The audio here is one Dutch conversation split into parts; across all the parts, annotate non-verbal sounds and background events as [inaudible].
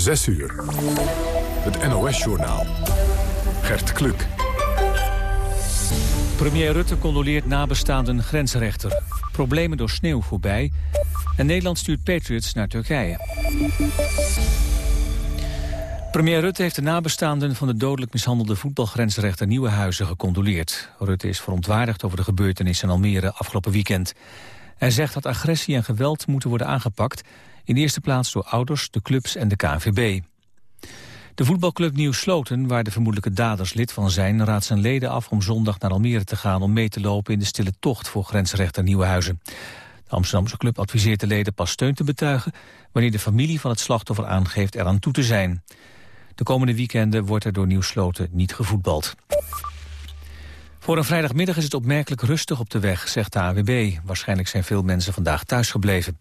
6 uur. Het NOS-journaal. Gert Kluk. Premier Rutte condoleert nabestaanden grensrechter. Problemen door sneeuw voorbij. En Nederland stuurt Patriots naar Turkije. Premier Rutte heeft de nabestaanden van de dodelijk mishandelde voetbalgrensrechter Nieuwenhuizen gecondoleerd. Rutte is verontwaardigd over de gebeurtenissen in Almere afgelopen weekend. Hij zegt dat agressie en geweld moeten worden aangepakt... in de eerste plaats door ouders, de clubs en de KNVB. De voetbalclub Nieuw Sloten, waar de vermoedelijke daders lid van zijn... raadt zijn leden af om zondag naar Almere te gaan... om mee te lopen in de stille tocht voor grensrechter Nieuwenhuizen. De Amsterdamse club adviseert de leden pas steun te betuigen... wanneer de familie van het slachtoffer aangeeft eraan toe te zijn. De komende weekenden wordt er door Nieuw Sloten niet gevoetbald. Voor een vrijdagmiddag is het opmerkelijk rustig op de weg, zegt de AWB. Waarschijnlijk zijn veel mensen vandaag thuisgebleven.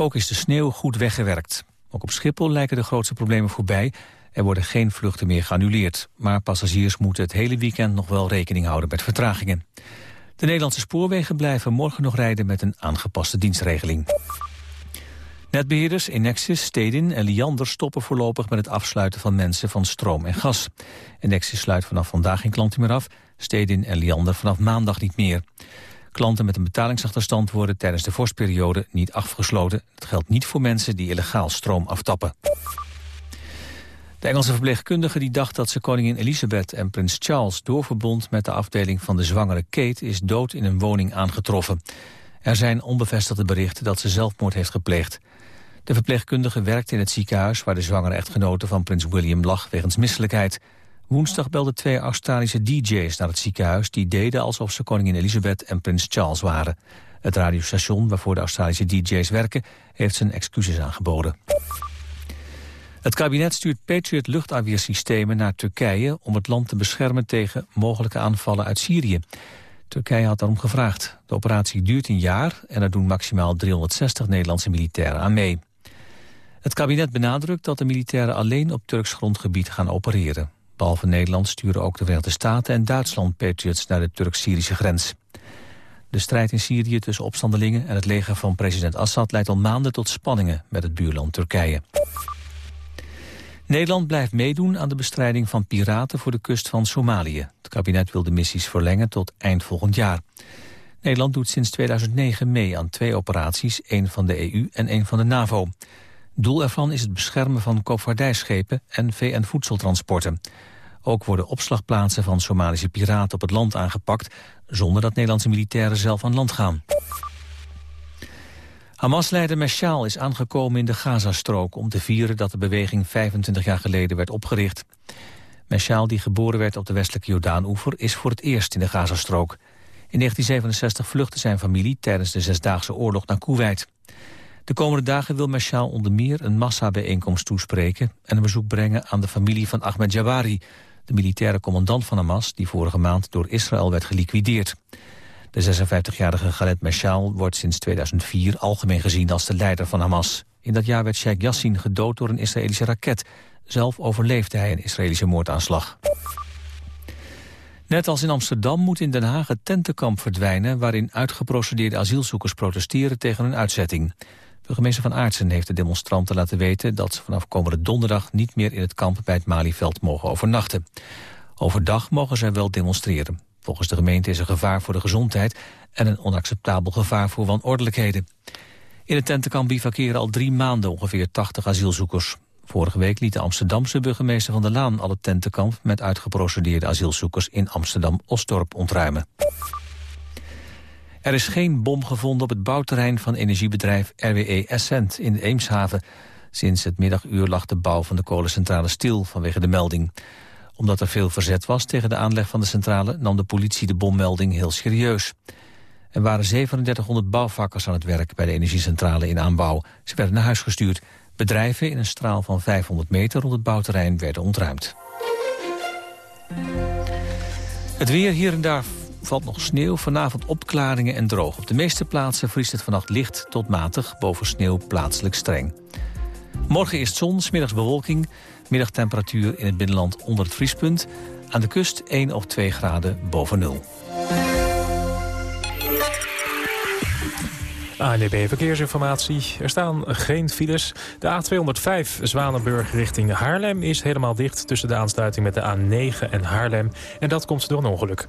Ook is de sneeuw goed weggewerkt. Ook op Schiphol lijken de grootste problemen voorbij. Er worden geen vluchten meer geannuleerd. Maar passagiers moeten het hele weekend nog wel rekening houden met vertragingen. De Nederlandse spoorwegen blijven morgen nog rijden met een aangepaste dienstregeling. Netbeheerders Enexis, Stedin en Liander stoppen voorlopig met het afsluiten van mensen van stroom en gas. Enexis sluit vanaf vandaag geen klanten meer af, Stedin en Liander vanaf maandag niet meer. Klanten met een betalingsachterstand worden tijdens de vorstperiode niet afgesloten. Het geldt niet voor mensen die illegaal stroom aftappen. De Engelse verpleegkundige die dacht dat ze koningin Elizabeth en prins Charles doorverbond met de afdeling van de zwangere Kate is dood in een woning aangetroffen. Er zijn onbevestigde berichten dat ze zelfmoord heeft gepleegd. De verpleegkundige werkte in het ziekenhuis waar de zwangere echtgenote van prins William lag wegens misselijkheid. Woensdag belden twee Australische DJ's naar het ziekenhuis die deden alsof ze koningin Elizabeth en prins Charles waren. Het radiostation waarvoor de Australische DJ's werken heeft zijn excuses aangeboden. Het kabinet stuurt Patriot luchtafweersystemen naar Turkije... om het land te beschermen tegen mogelijke aanvallen uit Syrië. Turkije had daarom gevraagd. De operatie duurt een jaar en er doen maximaal 360 Nederlandse militairen aan mee. Het kabinet benadrukt dat de militairen alleen op Turks grondgebied gaan opereren. Behalve Nederland sturen ook de Verenigde Staten en Duitsland Patriots naar de Turk-Syrische grens. De strijd in Syrië tussen opstandelingen en het leger van president Assad leidt al maanden tot spanningen met het buurland Turkije. Nederland blijft meedoen aan de bestrijding van piraten voor de kust van Somalië. Het kabinet wil de missies verlengen tot eind volgend jaar. Nederland doet sinds 2009 mee aan twee operaties, één van de EU en één van de NAVO. Doel ervan is het beschermen van koopvaardijschepen en VN-voedseltransporten. Ook worden opslagplaatsen van Somalische piraten op het land aangepakt... zonder dat Nederlandse militairen zelf aan land gaan. Hamas-leider Meshaal is aangekomen in de Gazastrook... om te vieren dat de beweging 25 jaar geleden werd opgericht. Meshaal, die geboren werd op de westelijke Jordaan-oever... is voor het eerst in de Gazastrook. In 1967 vluchtte zijn familie tijdens de Zesdaagse Oorlog naar Kuwait. De komende dagen wil Meshaal onder meer een massabijeenkomst toespreken... en een bezoek brengen aan de familie van Ahmed Jawari... de militaire commandant van Hamas... die vorige maand door Israël werd geliquideerd. De 56-jarige Khaled Meshaal wordt sinds 2004 algemeen gezien als de leider van Hamas. In dat jaar werd Sheikh Yassin gedood door een Israëlische raket. Zelf overleefde hij een Israëlische moordaanslag. Net als in Amsterdam moet in Den Haag het tentenkamp verdwijnen... waarin uitgeprocedeerde asielzoekers protesteren tegen een uitzetting. Burgemeester Van Aartsen heeft de demonstranten laten weten... dat ze vanaf komende donderdag niet meer in het kamp bij het Malieveld mogen overnachten. Overdag mogen zij wel demonstreren. Volgens de gemeente is er gevaar voor de gezondheid... en een onacceptabel gevaar voor wanordelijkheden. In het tentenkamp bivakeren al drie maanden ongeveer 80 asielzoekers. Vorige week liet de Amsterdamse burgemeester Van der Laan... al het tentenkamp met uitgeprocedeerde asielzoekers in Amsterdam-Osdorp ontruimen. Er is geen bom gevonden op het bouwterrein van energiebedrijf RWE Essent in de Eemshaven. Sinds het middaguur lag de bouw van de kolencentrale stil vanwege de melding omdat er veel verzet was tegen de aanleg van de centrale... nam de politie de bommelding heel serieus. Er waren 3700 bouwvakkers aan het werk bij de energiecentrale in aanbouw. Ze werden naar huis gestuurd. Bedrijven in een straal van 500 meter rond het bouwterrein werden ontruimd. Het weer hier en daar valt nog sneeuw. Vanavond opklaringen en droog. Op de meeste plaatsen vriest het vannacht licht tot matig. Boven sneeuw plaatselijk streng. Morgen is zon, smiddags bewolking. Middagtemperatuur in het binnenland onder het vriespunt. Aan de kust 1 of 2 graden boven nul. ANDB Verkeersinformatie. Er staan geen files. De A205 Zwanenburg richting Haarlem is helemaal dicht... tussen de aansluiting met de A9 en Haarlem. En dat komt door een ongeluk.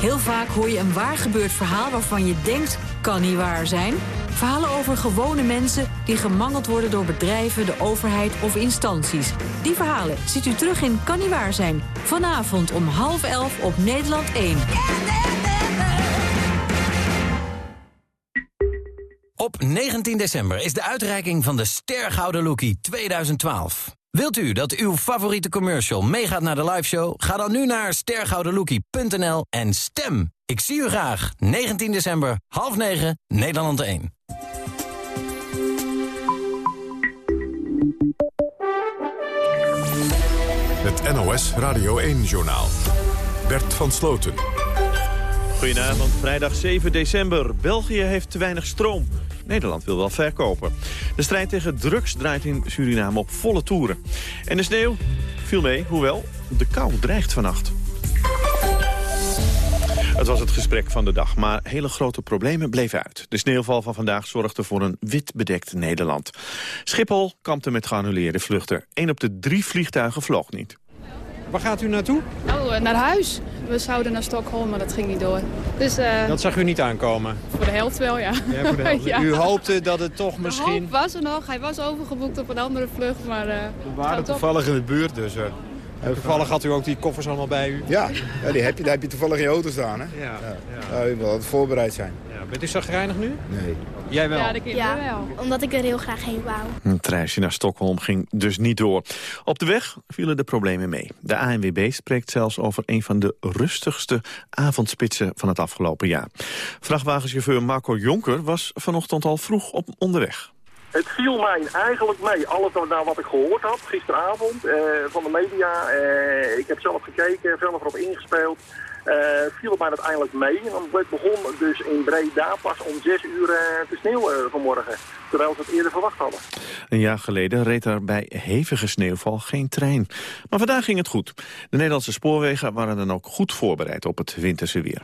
Heel vaak hoor je een waar gebeurd verhaal waarvan je denkt, kan niet waar zijn. Verhalen over gewone mensen die gemangeld worden door bedrijven, de overheid of instanties. Die verhalen ziet u terug in Kan niet waar zijn. Vanavond om half elf op Nederland 1. Op 19 december is de uitreiking van de Stergouden Lookie 2012. Wilt u dat uw favoriete commercial meegaat naar de liveshow? Ga dan nu naar stergoudenlookie.nl en stem. Ik zie u graag. 19 december, half 9, Nederland 1. Het NOS Radio 1-journaal. Bert van Sloten. Goedenavond, vrijdag 7 december. België heeft te weinig stroom. Nederland wil wel verkopen. De strijd tegen drugs draait in Suriname op volle toeren. En de sneeuw viel mee, hoewel de kou dreigt vannacht. Het was het gesprek van de dag, maar hele grote problemen bleven uit. De sneeuwval van vandaag zorgde voor een wit bedekt Nederland. Schiphol kampte met geannuleerde vluchten. Eén op de drie vliegtuigen vloog niet. Waar gaat u naartoe? Oh, naar huis. We zouden naar Stockholm, maar dat ging niet door. Dus, uh, dat zag u niet aankomen? Voor de helft wel, ja. ja, voor de helft. [laughs] U hoopte dat het toch misschien... De hoop was er nog. Hij was overgeboekt op een andere vlucht, maar... Uh, we waren toevallig in de buurt, dus... Uh, toevallig had u ook die koffers allemaal bij u? Ja, ja die heb je, daar heb je toevallig in je auto staan. Hè? Ja, ja. ja. u wil altijd voorbereid zijn. Ja. Bent u zagrijnig nu? Nee. Jij wel? Ja, de kinderen wel. Omdat ik er heel graag heen wou. Een reisje naar Stockholm ging dus niet door. Op de weg vielen de problemen mee. De ANWB spreekt zelfs over een van de rustigste avondspitsen van het afgelopen jaar. Vrachtwagenchauffeur Marco Jonker was vanochtend al vroeg op onderweg. Het viel mij eigenlijk mee, alles naar wat ik gehoord had gisteravond uh, van de media. Uh, ik heb zelf gekeken, veel erop ingespeeld. Uh, viel het mij uiteindelijk mee. En dan begon dus in Breda pas om 6 uur te sneeuwen vanmorgen. Terwijl ze het eerder verwacht hadden. Een jaar geleden reed er bij hevige sneeuwval geen trein. Maar vandaag ging het goed. De Nederlandse spoorwegen waren dan ook goed voorbereid op het winterse weer.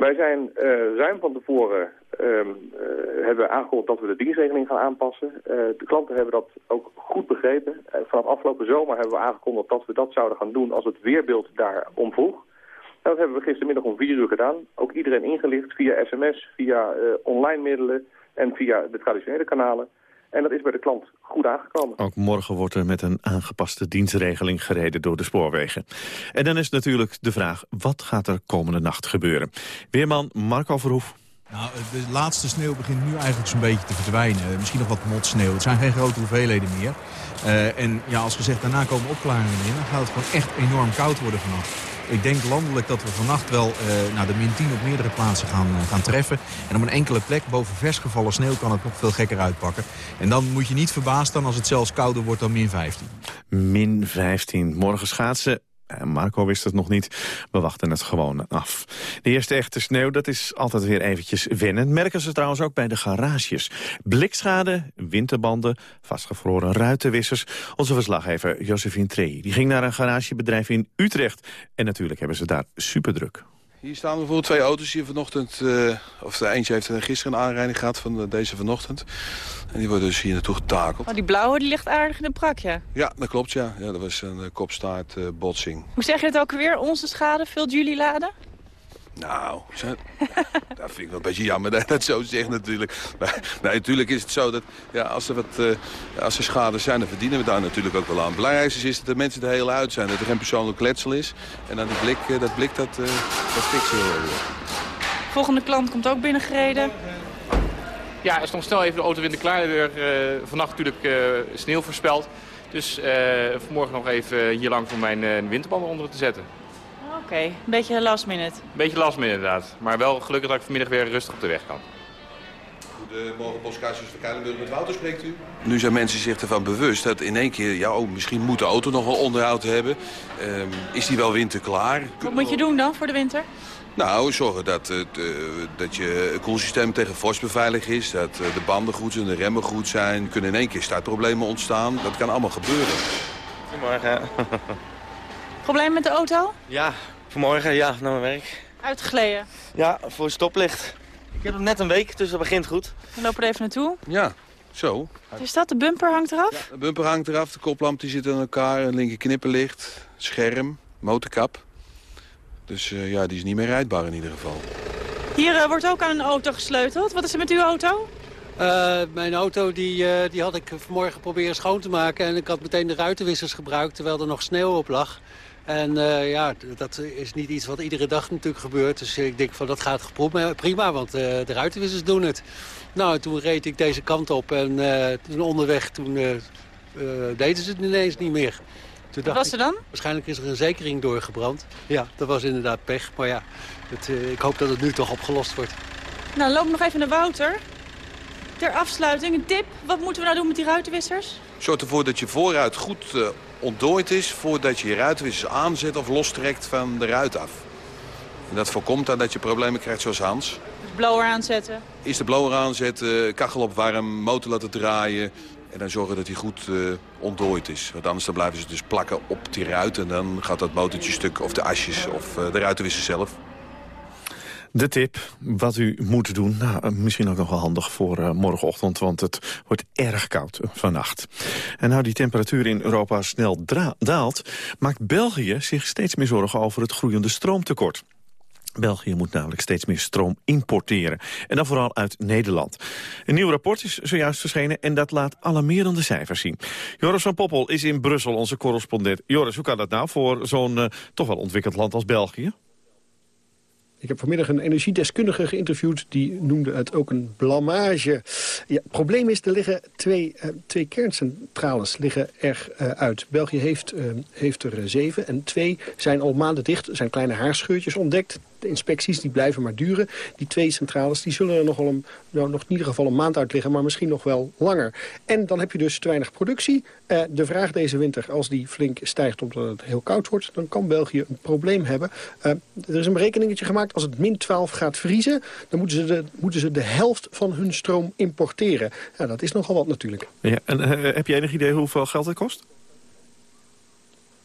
Wij zijn ruim van tevoren um, uh, hebben aangekondigd dat we de dienstregeling gaan aanpassen. Uh, de klanten hebben dat ook goed begrepen. Vanaf afgelopen zomer hebben we aangekondigd dat we dat zouden gaan doen als het weerbeeld daarom vroeg. Dat hebben we gistermiddag om vier uur gedaan. Ook iedereen ingelicht via sms, via online middelen en via de traditionele kanalen. En dat is bij de klant goed aangekomen. Ook morgen wordt er met een aangepaste dienstregeling gereden door de spoorwegen. En dan is natuurlijk de vraag, wat gaat er komende nacht gebeuren? Weerman Marco Verhoef. Nou, de laatste sneeuw begint nu eigenlijk zo'n beetje te verdwijnen. Misschien nog wat motsneeuw. Het zijn geen grote hoeveelheden meer. Uh, en ja, als gezegd, daarna komen opklaringen in. Dan gaat het gewoon echt enorm koud worden vannacht. Ik denk landelijk dat we vannacht wel uh, de min 10 op meerdere plaatsen gaan, uh, gaan treffen. En op een enkele plek boven versgevallen sneeuw kan het nog veel gekker uitpakken. En dan moet je niet verbaasd staan als het zelfs kouder wordt dan min 15. Min 15. Morgen schaatsen eh, Marco wist het nog niet. We wachten het gewoon af. De eerste echte sneeuw, dat is altijd weer eventjes wennen. Merken ze trouwens ook bij de garages. Blikschade, winterbanden, vastgevroren ruitenwissers. Onze verslaggever Josephine Trey die ging naar een garagebedrijf in Utrecht. En natuurlijk hebben ze daar super druk. Hier staan bijvoorbeeld twee auto's die vanochtend... Uh, of de eentje heeft gisteren een aanrijding gehad van deze vanochtend. En die worden dus hier naartoe getakeld. Oh, die blauwe die ligt aardig in de prak, ja? Ja, dat klopt, ja. ja dat was een uh, kopstaartbotsing. Hoe zeg je het ook weer? Onze schade, vult jullie laden? Nou, [laughs] dat vind ik wel een beetje jammer dat je dat zo zegt natuurlijk. Maar, natuurlijk is het zo dat ja, als, er wat, uh, als er schade zijn, dan verdienen we daar natuurlijk ook wel aan. Het belangrijkste is dat de mensen er heel uit zijn. Dat er geen persoonlijk letsel is. En dan die blik, uh, dat blik, dat, uh, dat fixen we Volgende klant komt ook binnengereden. Ja, er stond snel even de auto in de Kleinenburg. Uh, vannacht natuurlijk uh, sneeuw voorspeld. Dus uh, vanmorgen nog even hier lang voor mijn winterbanden onder te zetten. Oké, een beetje last minute. Een beetje last minute inderdaad. Maar wel gelukkig dat ik vanmiddag weer rustig op de weg kan. Goedemorgen, Boskaarsjes van Keilenburg met Wouter spreekt u. Nu zijn mensen zich ervan bewust dat in één keer... ja, oh, misschien moet de auto nog wel onderhoud hebben. Um, is die wel winterklaar? Wat moet je doen dan voor de winter? Nou, zorgen dat, het, uh, dat je koelsysteem tegen vorst beveiligd is. Dat uh, de banden goed zijn, de remmen goed zijn. Kunnen in één keer startproblemen ontstaan. Dat kan allemaal gebeuren. Goedemorgen. Probleem met de auto? Ja, vanmorgen ja, naar mijn werk. Uitgeleden? Ja, voor stoplicht. Ik heb hem net een week, dus dat begint goed. We lopen er even naartoe. Ja, zo. Is dat? De bumper hangt eraf? Ja, de bumper hangt eraf, de koplamp die zit aan elkaar, een linker knipperlicht, scherm, motorkap. Dus uh, ja, die is niet meer rijdbaar in ieder geval. Hier uh, wordt ook aan een auto gesleuteld. Wat is er met uw auto? Uh, mijn auto die, die had ik vanmorgen proberen schoon te maken. En ik had meteen de ruitenwissers gebruikt terwijl er nog sneeuw op lag. En uh, ja, dat is niet iets wat iedere dag natuurlijk gebeurt. Dus ik denk van dat gaat prima, want uh, de ruitenwissers doen het. Nou, toen reed ik deze kant op en uh, toen onderweg toen, deden ze het ineens niet meer. Toen wat was er dan? waarschijnlijk is er een zekering doorgebrand. Ja, dat was inderdaad pech. Maar ja, het, ik hoop dat het nu toch opgelost wordt. Nou, loop nog even naar Wouter. Ter afsluiting, een tip. Wat moeten we nou doen met die ruitenwissers? Zorg ervoor dat je vooruit goed ontdooid is voordat je je ruitenwissers aanzet of lostrekt van de ruit af. En dat voorkomt dan dat je problemen krijgt zoals Hans. Dus blower aanzetten? Eerst de blower aanzetten, kachel opwarmen, motor laten draaien. En dan zorgen dat hij goed uh, ontdooid is. Want anders dan blijven ze dus plakken op die ruit. En dan gaat dat motortje stuk of de asjes of uh, de ruitenwisser zelf. De tip, wat u moet doen, nou, eh, misschien ook nog wel handig voor uh, morgenochtend... want het wordt erg koud uh, vannacht. En nou die temperatuur in Europa snel daalt... maakt België zich steeds meer zorgen over het groeiende stroomtekort. België moet namelijk steeds meer stroom importeren. En dan vooral uit Nederland. Een nieuw rapport is zojuist verschenen en dat laat alarmerende cijfers zien. Joris van Poppel is in Brussel, onze correspondent. Joris, hoe kan dat nou voor zo'n toch wel ontwikkeld land als België? Ik heb vanmiddag een energiedeskundige geïnterviewd. Die noemde het ook een blamage. Ja, het probleem is, er liggen twee, uh, twee kerncentrales liggen er uh, uit. België heeft, uh, heeft er zeven en twee zijn al maanden dicht. Er zijn kleine haarscheurtjes ontdekt de inspecties die blijven maar duren. Die twee centrales die zullen er nog, wel een, nou, nog in ieder geval een maand uit liggen... maar misschien nog wel langer. En dan heb je dus te weinig productie. Uh, de vraag deze winter, als die flink stijgt omdat het heel koud wordt... dan kan België een probleem hebben. Uh, er is een berekeningetje gemaakt. Als het min 12 gaat vriezen... dan moeten ze de, moeten ze de helft van hun stroom importeren. Ja, dat is nogal wat natuurlijk. Ja, en uh, heb je enig idee hoeveel geld het kost?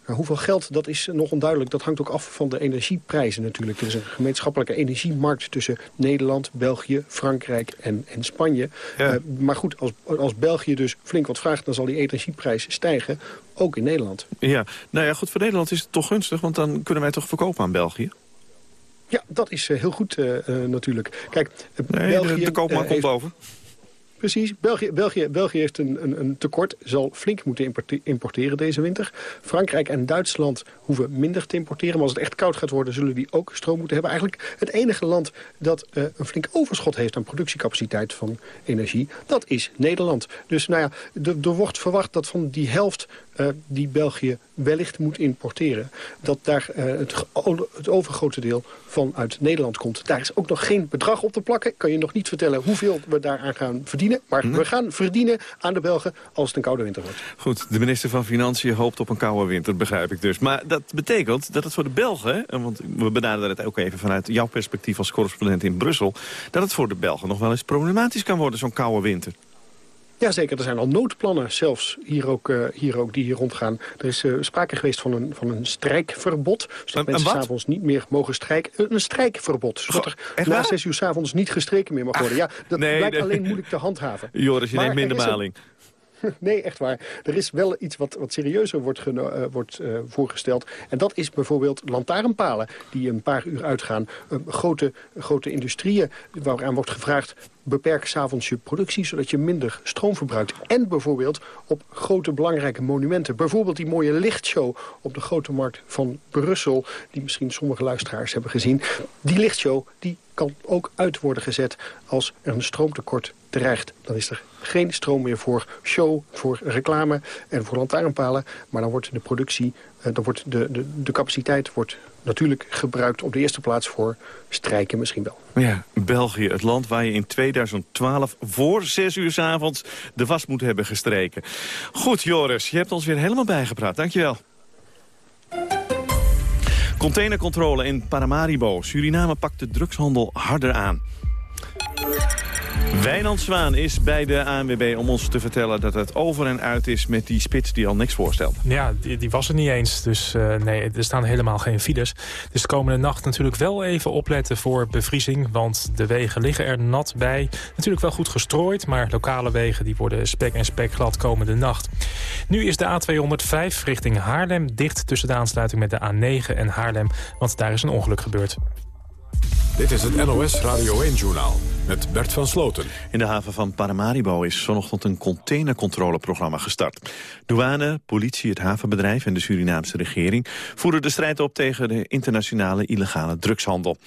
Nou, hoeveel geld, dat is nog onduidelijk. Dat hangt ook af van de energieprijzen natuurlijk. Er is een gemeenschappelijke energiemarkt tussen Nederland, België, Frankrijk en, en Spanje. Ja. Uh, maar goed, als, als België dus flink wat vraagt... dan zal die energieprijs stijgen, ook in Nederland. Ja, nou ja, goed, voor Nederland is het toch gunstig... want dan kunnen wij toch verkopen aan België? Ja, dat is uh, heel goed uh, natuurlijk. Kijk, nee, België... De, de koopman komt boven. Precies. België, België, België heeft een, een, een, tekort, zal flink moeten importeren deze winter. Frankrijk en Duitsland hoeven minder te importeren. Maar als het echt koud gaat worden, zullen die ook stroom moeten hebben. Eigenlijk het enige land dat uh, een flink overschot heeft aan productiecapaciteit van energie, dat is Nederland. Dus nou ja, er wordt verwacht dat van die helft uh, die België wellicht moet importeren... dat daar uh, het, het, overgrote deel van uit Nederland komt. Daar is ook nog geen bedrag op te plakken. Ik kan je nog niet vertellen hoeveel we daaraan gaan verdienen. Maar we gaan verdienen aan de Belgen als het een koude winter wordt. Goed, de minister van Financiën hoopt op een koude winter, begrijp ik dus. Maar dat betekent dat het voor de Belgen... want we benaderen het ook even vanuit jouw perspectief als correspondent in Brussel... dat het voor de Belgen nog wel eens problematisch kan worden, zo'n koude winter. Jazeker, er zijn al noodplannen zelfs hier ook, uh, hier ook die hier rondgaan. Er is uh, sprake geweest van een, van een strijkverbod. Dus dat een, mensen s'avonds niet meer mogen strijken. Een strijkverbod, zodat er na zes uur s'avonds niet gestreken meer mag worden. Ja, dat nee, blijkt alleen moeilijk te handhaven. [laughs] Joris, je maar neemt minder maling. [laughs] nee, echt waar. Er is wel iets wat, wat serieuzer wordt, uh, wordt uh, voorgesteld. En dat is bijvoorbeeld lantaarnpalen die een paar uur uitgaan. Uh, grote, grote industrieën waaraan wordt gevraagd beperk s'avonds je productie... zodat je minder stroom verbruikt. En bijvoorbeeld op grote belangrijke monumenten. Bijvoorbeeld die mooie lichtshow op de Grote Markt van Brussel... die misschien sommige luisteraars hebben gezien. Die lichtshow die kan ook uit worden gezet als er een stroomtekort dreigt. Dan is er geen stroom meer voor show, voor reclame en voor lantaarnpalen. Maar dan wordt de productie, eh, dan wordt de, de, de capaciteit wordt natuurlijk gebruikt op de eerste plaats voor strijken misschien wel. Ja, België, het land waar je in 2012 voor 6 uur s avonds de was moet hebben gestreken. Goed, Joris, je hebt ons weer helemaal bijgepraat. Dankjewel. Containercontrole in Paramaribo. Suriname pakt de drugshandel harder aan. Wijnand Zwaan is bij de ANWB om ons te vertellen dat het over en uit is met die spits die al niks voorstelt. Ja, die, was er niet eens. Dus uh, nee, er staan helemaal geen files. Dus de komende nacht natuurlijk wel even opletten voor bevriezing. Want de wegen liggen er nat bij. Natuurlijk wel goed gestrooid, maar lokale wegen die worden spek en spek glad komende nacht. Nu is de A205 richting Haarlem dicht tussen de aansluiting met de A9 en Haarlem. Want daar is een ongeluk gebeurd. Dit is het NOS Radio 1-journaal met Bert van Sloten. In de haven van Paramaribo is vanochtend een containercontroleprogramma gestart. Douane, politie, het havenbedrijf en de Surinaamse regering... voeren de strijd op tegen de internationale illegale drugshandel.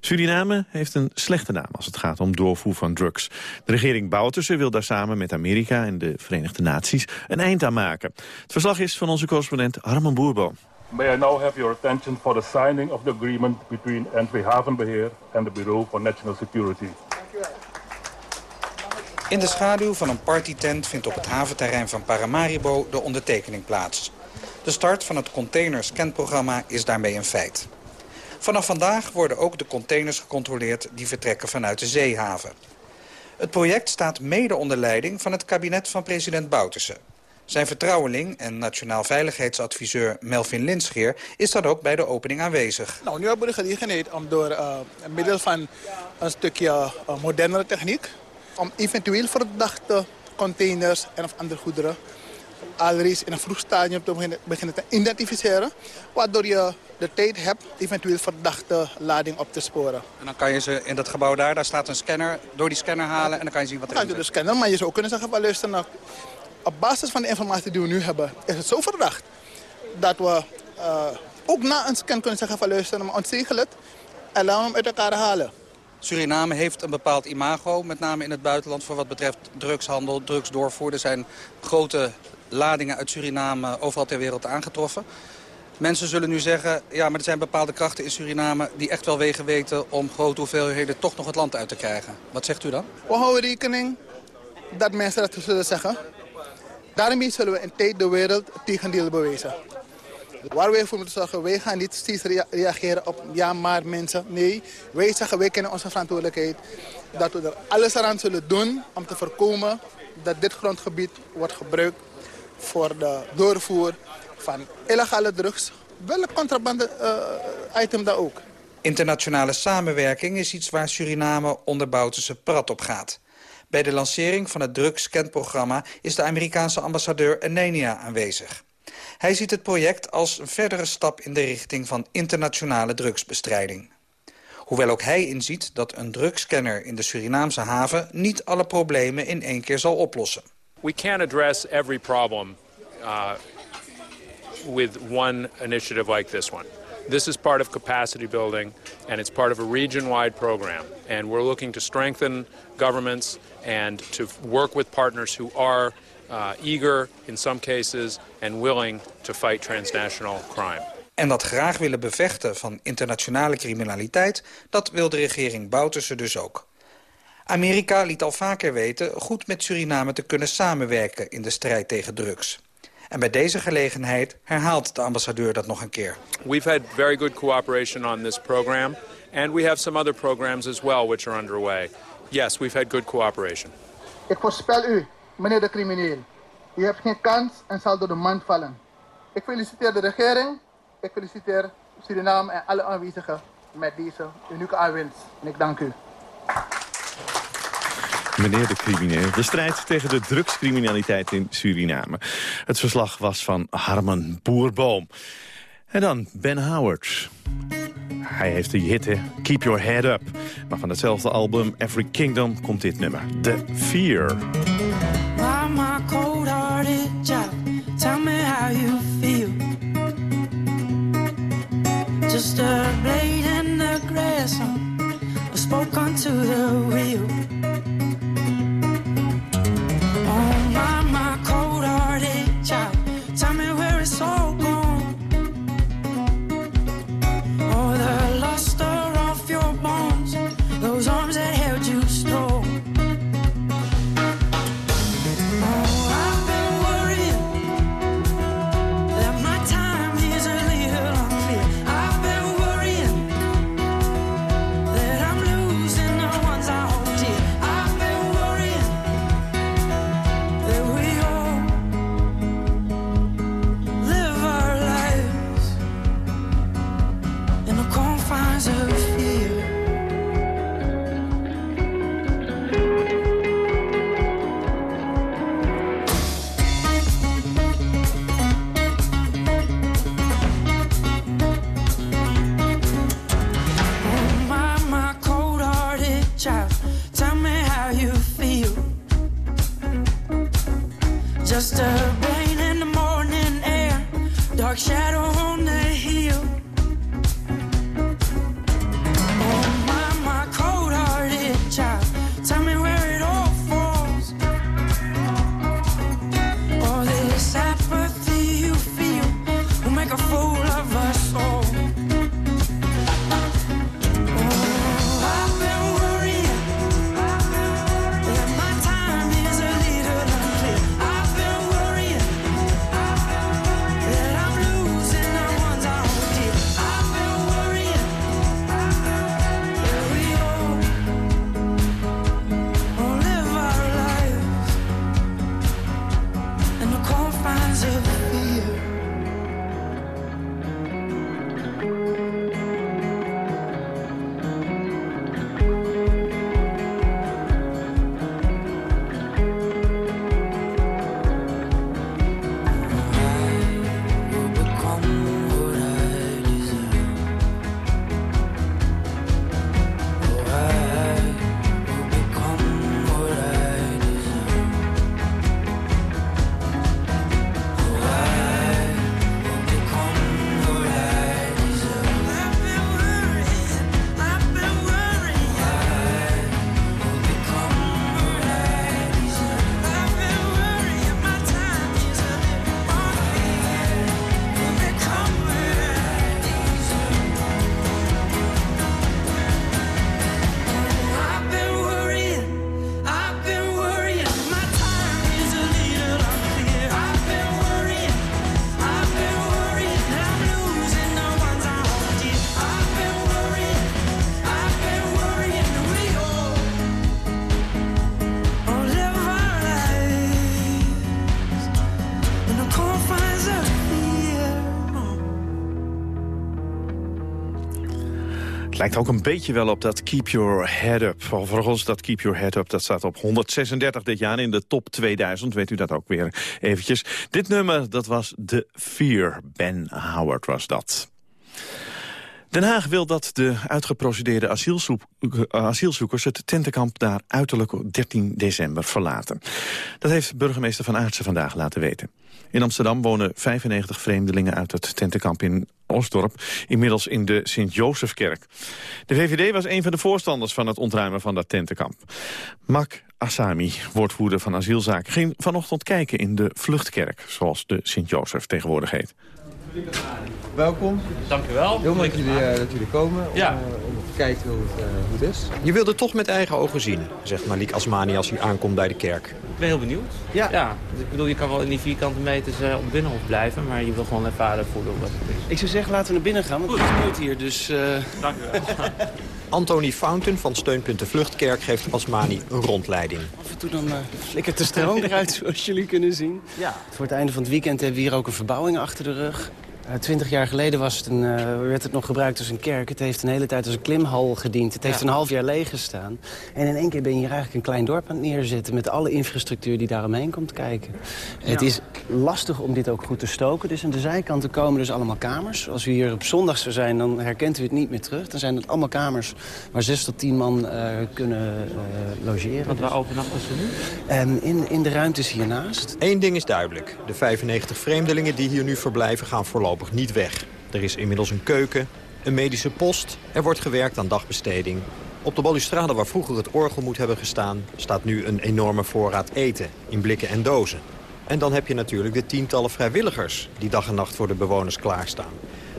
Suriname heeft een slechte naam als het gaat om doorvoer van drugs. De regering Bouterse wil daar samen met Amerika en de Verenigde Naties een eind aan maken. Het verslag is van onze correspondent Harman Boerboom. May I now have your attention for the signing of the agreement between N2 Havenbeheer and the Bureau for National Security. In de schaduw van een partytent vindt op het haventerrein van Paramaribo de ondertekening plaats. De start van het containerscanprogramma is daarmee een feit. Vanaf vandaag worden ook de containers gecontroleerd die vertrekken vanuit de zeehaven. Het project staat mede onder leiding van het kabinet van president Bouterse. Zijn vertrouweling en nationaal veiligheidsadviseur Melvin Linscheer is dan ook bij de opening aanwezig. Nou, nu hebben we de gelegenheid om door uh, middel van een stukje uh, modernere techniek... om eventueel verdachte containers en of andere goederen alreeds in een vroeg stadium te beginnen, beginnen te identificeren. Waardoor je de tijd hebt eventueel verdachte lading op te sporen. En dan kan je ze in dat gebouw daar, daar staat een scanner, door die scanner halen en dan kan je zien wat er is. Ja, door de scanner, maar je zou kunnen zeggen luister, nou, op basis van de informatie die we nu hebben, is het zo verdacht dat we uh, ook na een scan kunnen zeggen van luister, maar ontzegel het en laten we hem uit elkaar halen. Suriname heeft een bepaald imago, met name in het buitenland... voor wat betreft drugshandel, drugsdoorvoer. Er zijn grote ladingen uit Suriname overal ter wereld aangetroffen. Mensen zullen nu zeggen, ja, maar er zijn bepaalde krachten in Suriname... die echt wel wegen weten om grote hoeveelheden toch nog het land uit te krijgen. Wat zegt u dan? We houden rekening dat mensen dat zullen zeggen. Daarmee zullen we in tijd de wereld het tegendeel bewijzen. Waar wij voor moeten zorgen, wij gaan niet steeds reageren op ja maar mensen. Nee, wij zeggen wij kennen onze verantwoordelijkheid. Dat we er alles aan zullen doen om te voorkomen dat dit grondgebied wordt gebruikt voor de doorvoer van illegale drugs. Welk contrabande uh, item dan ook. Internationale samenwerking is iets waar Suriname onder Bouterse prat op gaat. Bij de lancering van het drugscanprogramma is de Amerikaanse ambassadeur Enenia aanwezig. Hij ziet het project als een verdere stap in de richting van internationale drugsbestrijding. Hoewel ook hij inziet dat een drugscanner in de Surinaamse haven niet alle problemen in één keer zal oplossen. We can't address every problem uh, with one initiative like this one. This is part of capacity building, and it's part of a region-wide program. And we're looking to strengthen governments and to work with partners who are uh, eager, in some cases, and willing to fight transnational crime. En dat graag willen bevechten van internationale criminaliteit... dat wil de regering Bouterse dus ook. Amerika liet al vaker weten goed met Suriname te kunnen samenwerken... in de strijd tegen drugs. En bij deze gelegenheid herhaalt de ambassadeur dat nog een keer. We've had very good cooperation on this program. And we have some other programs as well which are underway. Yes, we've had good cooperation. Ik voorspel u, meneer de crimineel. U hebt geen kans en zal door de mand vallen. Ik feliciteer de regering. Ik feliciteer Suriname en alle aanwezigen met deze unieke aanwinst. En ik dank u. Meneer de crimineel. De strijd tegen de drugscriminaliteit in Suriname. Het verslag was van Harman Boerboom. En dan Ben Howard. Hij heeft die hit, Keep Your Head Up. Maar van hetzelfde album Every Kingdom komt dit nummer. The Fear. Cold-hearted child, tell me how you feel. Just a blade in the grass, I spoke onto the wheel. Lijkt ook een beetje wel op dat Keep Your Head Up. Overigens, dat Keep Your Head Up dat staat op 136 dit jaar in de top 2000. Weet u dat ook weer eventjes. Dit nummer, dat was The Fear. Ben Howard was dat. Den Haag wil dat de uitgeprocedeerde eh, asielzoekers het tentenkamp daar uiterlijk op 13 december verlaten. Dat heeft burgemeester Van Aartsen vandaag laten weten. In Amsterdam wonen 95 vreemdelingen uit het tentenkamp in Osdorp, inmiddels in de Sint-Jozefkerk. De VVD was een van de voorstanders van het ontruimen van dat tentenkamp. Mak Assami, woordvoerder van asielzaken, ging vanochtend kijken in de vluchtkerk, zoals de Sint-Jozef tegenwoordig heet. Welkom. Dank u wel. Heel mooi dat jullie, eh, dat jullie komen om, Ja. eh, om te kijken hoe het, eh, hoe het is. Je wilde toch met eigen ogen zien, zegt Malik Asmani als hij aankomt bij de kerk. Ik ben heel benieuwd. Ja. ja. Ik bedoel, je kan wel in die vierkante meters eh, op de binnenhof blijven, maar je wil gewoon ervaren voelen wat het is. Ik zou zeggen, laten we naar binnen gaan, want het is nooit hier, dus... eh, Dank u wel. [laughs] Anthony Fountain van Steunpunt de Vluchtkerk geeft Asmani een rondleiding. Af en toe dan eh, flikkert de stroom eruit, [laughs] zoals jullie kunnen zien. Ja. Voor het einde van het weekend hebben we hier ook een verbouwing achter de rug. Eh, Twintig jaar geleden was het een, eh, werd het nog gebruikt als een kerk. Het heeft een hele tijd als een klimhal gediend. Het heeft Ja. een half jaar leeg gestaan. En in één keer ben je hier eigenlijk een klein dorp aan het neerzetten... met alle infrastructuur die daaromheen komt kijken. Het is lastig om dit ook goed te stoken. Dus aan de zijkanten komen dus allemaal kamers. Als u hier op zondag zou zijn, dan herkent u het niet meer terug. Dan zijn het allemaal kamers waar zes tot tien man eh, kunnen eh, logeren. Want waar overnachten ze nu? En in, in de ruimtes hiernaast. Eén ding is duidelijk. De 95 vreemdelingen die hier nu verblijven gaan voorlopig niet weg. Er is inmiddels een keuken, een medische post, er wordt gewerkt aan dagbesteding. Op de balustrade waar vroeger het orgel moet hebben gestaan... staat nu een enorme voorraad eten in blikken en dozen. En dan heb je natuurlijk de tientallen vrijwilligers... die dag en nacht voor de bewoners klaarstaan.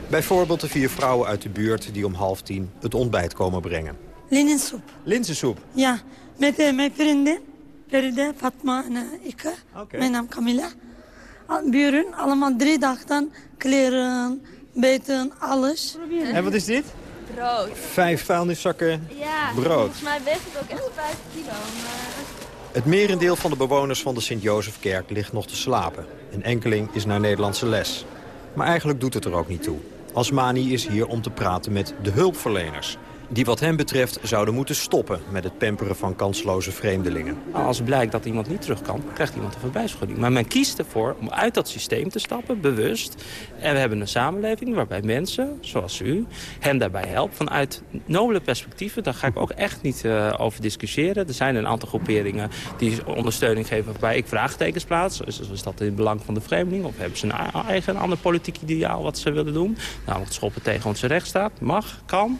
Bijvoorbeeld de vier vrouwen uit de buurt die om half tien het ontbijt komen brengen. Linzensoep. Linzensoep? Ja, met eh, mijn vriendin. Feride, Fatma en eh, ik. Mijn naam Camilla. Al- Buren, allemaal drie dagen. Kleren, beten, alles. En wat is dit? Brood. Vijf vuilniszakken Ja, brood. volgens mij weegt het ook echt 5 kilo. Maar... Het merendeel van de bewoners van de Sint-Jozefkerk ligt nog te slapen. Een enkeling is naar Nederlandse les. Maar eigenlijk doet het er ook niet toe. Asmani is hier om te praten met de hulpverleners. Die wat hem betreft zouden moeten stoppen met het pamperen van kansloze vreemdelingen. Als blijkt dat iemand niet terug kan, krijgt iemand een verblijfsvergunning. Maar men kiest ervoor om uit dat systeem te stappen, bewust. En we hebben een samenleving waarbij mensen, zoals u, hen daarbij helpt. Vanuit nobele perspectieven, daar ga ik ook echt niet eh, over discussiëren. Er zijn een aantal groeperingen die ondersteuning geven waarbij ik vraagtekens plaats. Is, is dat in het belang van de vreemdeling? Of hebben ze een eigen ander politiek ideaal wat ze willen doen? Nou, het schoppen tegen onze rechtsstaat. Mag, kan.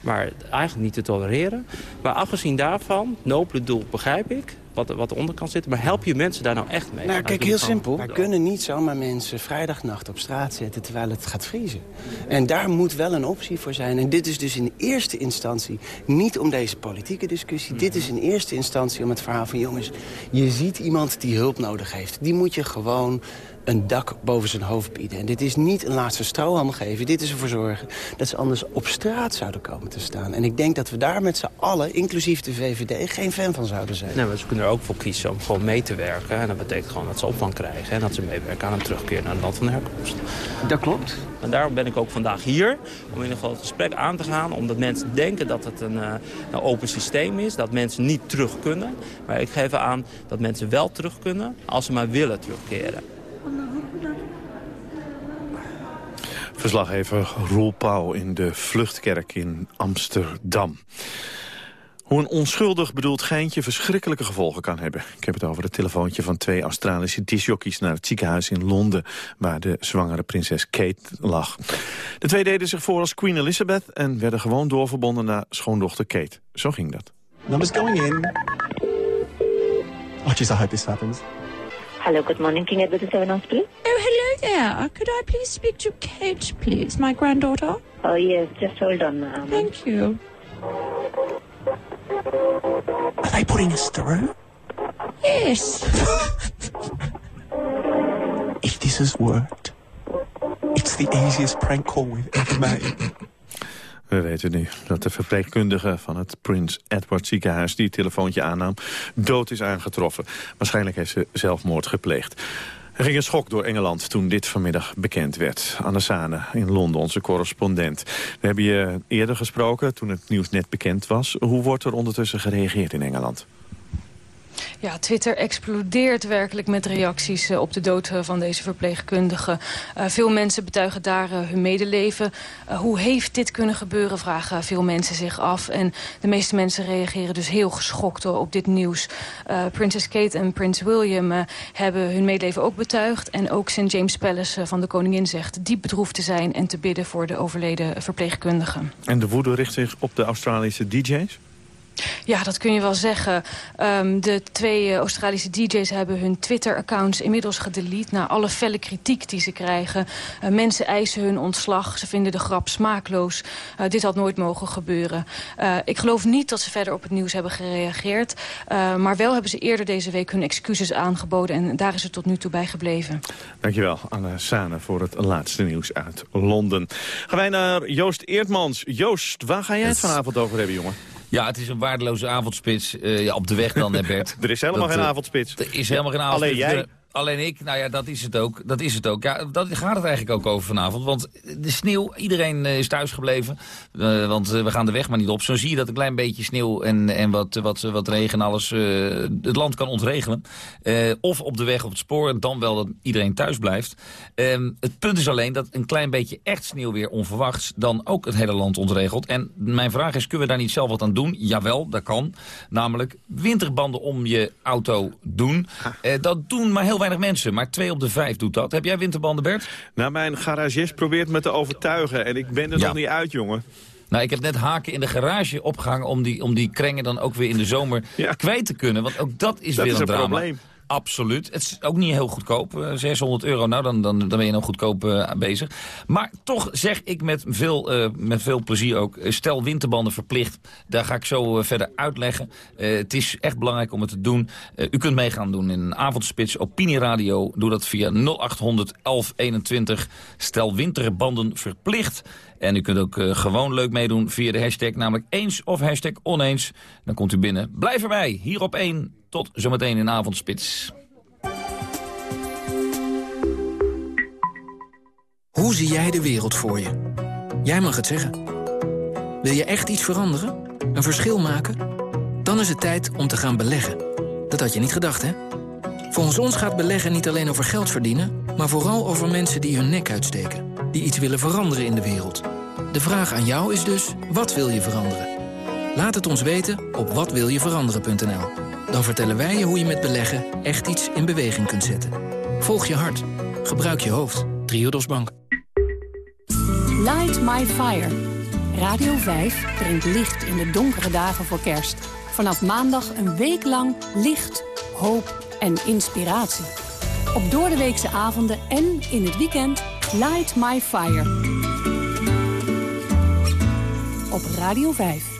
Maar eigenlijk niet te tolereren. Maar afgezien daarvan, nobele doel begrijp ik. Wat, wat eronder kan zitten. Maar help je mensen daar nou echt mee? Nou, kijk, heel simpel. Wij kunnen niet zomaar mensen vrijdagnacht op straat zetten terwijl het gaat vriezen. En daar moet wel een optie voor zijn. En dit is dus in eerste instantie niet om deze politieke discussie. Dit is in eerste instantie om het verhaal van jongens, je ziet iemand die hulp nodig heeft. Die moet je gewoon een dak boven zijn hoofd bieden. En dit is niet een laatste strohalm geven. Dit is ervoor zorgen dat ze anders op straat zouden komen te staan. En ik denk dat we daar met z'n allen, inclusief de VVD, geen fan van zouden zijn. Nee, maar ze kunnen er ook voor kiezen om gewoon mee te werken. En dat betekent gewoon dat ze opvang krijgen. En dat ze meewerken aan een terugkeer naar het land van herkomst. Dat klopt. En daarom ben ik ook vandaag hier. Om in ieder geval het gesprek aan te gaan. Omdat mensen denken dat het een, eh, een open systeem is. Dat mensen niet terug kunnen. Maar ik geef aan dat mensen wel terug kunnen. Als ze maar willen terugkeren. Verslaggever Roel Pauw in de Vluchtkerk in Amsterdam. Hoe een onschuldig bedoeld geintje verschrikkelijke gevolgen kan hebben. Ik heb het over het telefoontje van twee Australische disjockeys naar het ziekenhuis in Londen... waar de zwangere prinses Kate lag. De twee deden zich voor als Queen Elizabeth... en werden gewoon doorverbonden naar schoondochter Kate. Zo ging dat. Numbers going in. Oh, jeez, I hope this happens. Hello, good morning, King Edward VII Hospital. Oh, hello there. Could I please speak to Kate, please, my granddaughter? Oh, yes, just hold on, ma'am. Thank you. Are they putting us through? Yes. If this has worked, it's the easiest prank call we've ever made. [laughs] We weten nu dat de verpleegkundige van het Prins Edward ziekenhuis... die het telefoontje aannam, dood is aangetroffen. Waarschijnlijk heeft ze zelfmoord gepleegd. Er ging een schok door Engeland toen dit vanmiddag bekend werd. Anne in Londen, onze correspondent. We hebben je eerder gesproken toen het nieuws net bekend was. Hoe wordt er ondertussen gereageerd in Engeland? Ja, Twitter explodeert werkelijk met reacties eh, op de dood eh, van deze verpleegkundige. Eh, veel mensen betuigen daar hun medeleven. Hoe heeft dit kunnen gebeuren, vragen veel mensen zich af. En de meeste mensen reageren dus heel geschokt op dit nieuws. Prinses Kate en Prins William hebben hun medeleven ook betuigd. En ook St. James Palace van de koningin zegt diep bedroefd te zijn... en te bidden voor de overleden verpleegkundige. En de woede richt zich op de Australische DJ's? Ja, dat kun je wel zeggen. Um, de twee uh, Australische DJ's hebben hun Twitter-accounts inmiddels gedelete... na alle felle kritiek die ze krijgen. Uh, mensen eisen hun ontslag. Ze vinden de grap smaakloos. Uh, dit had nooit mogen gebeuren. ik geloof niet dat ze verder op het nieuws hebben gereageerd. maar wel hebben ze eerder deze week hun excuses aangeboden... en daar is het tot nu toe bij gebleven. Dankjewel, Anne Sane, voor het laatste nieuws uit Londen. Gaan wij naar Joost Eertmans. Joost, waar ga jij het vanavond over hebben, jongen? Ja, het is een waardeloze avondspits. Uh, ja, op de weg dan, hè Bert. [laughs] er is helemaal dat, geen uh, avondspits. Er is helemaal geen avondspits. Alleen jij. Alleen ik, nou ja, dat is het ook. Dat is het ook. Ja, dat gaat het eigenlijk ook over vanavond. Want de sneeuw, iedereen is thuis gebleven. want we gaan de weg maar niet op. Zo zie je dat een klein beetje sneeuw en, en wat, wat, wat regen alles het land kan ontregelen. of op de weg op het spoor, dan wel dat iedereen thuis blijft. Ehm, het punt is alleen dat een klein beetje echt sneeuw weer onverwachts... dan ook het hele land ontregelt. En mijn vraag is, kunnen we daar niet zelf wat aan doen? Jawel, dat kan. Namelijk winterbanden om je auto doen. Eh, dat doen maar heel weinig mensen. Maar twee op de vijf doet dat. Heb jij winterbanden, Bert? Nou, mijn garagist probeert me te overtuigen. En ik ben er nog niet uit, jongen. Nou, ik heb net haken in de garage opgehangen om die, om die krengen dan ook weer in de zomer kwijt te kunnen. Want ook dat is dat weer is een, een drama. probleem. Absoluut. Het is ook niet heel goedkoop. Eh, 600 euro, nou dan, dan, dan ben je nog goedkoop eh, bezig. Maar toch zeg ik met veel, eh, met veel plezier ook... eh, stel winterbanden verplicht. Daar ga ik zo eh, verder uitleggen. Eh, het is echt belangrijk om het te doen. Eh, u kunt meegaan doen in een avondspits, opinieradio. Doe dat via 0800 1121. Stel winterbanden verplicht. En u kunt ook eh, gewoon leuk meedoen via de hashtag, namelijk eens of hashtag oneens. Dan komt u binnen. Blijf erbij, hier op 1. Tot zometeen in avondspits. Hoe zie jij de wereld voor je? Jij mag het zeggen. Wil je echt iets veranderen? Een verschil maken? Dan is het tijd om te gaan beleggen. Dat had je niet gedacht, hè? Volgens ons gaat beleggen niet alleen over geld verdienen... maar vooral over mensen die hun nek uitsteken. Die iets willen veranderen in de wereld. De vraag aan jou is dus, wat wil je veranderen? Laat het ons weten op watwiljeveranderen.nl. Dan vertellen wij je hoe je met beleggen echt iets in beweging kunt zetten. Volg je hart. Gebruik je hoofd. Triodos Bank. Light My Fire. Radio 5 brengt licht in de donkere dagen voor kerst. Vanaf maandag een week lang licht, hoop en inspiratie. Op doordeweekse avonden en in het weekend Light My Fire. Op Radio 5.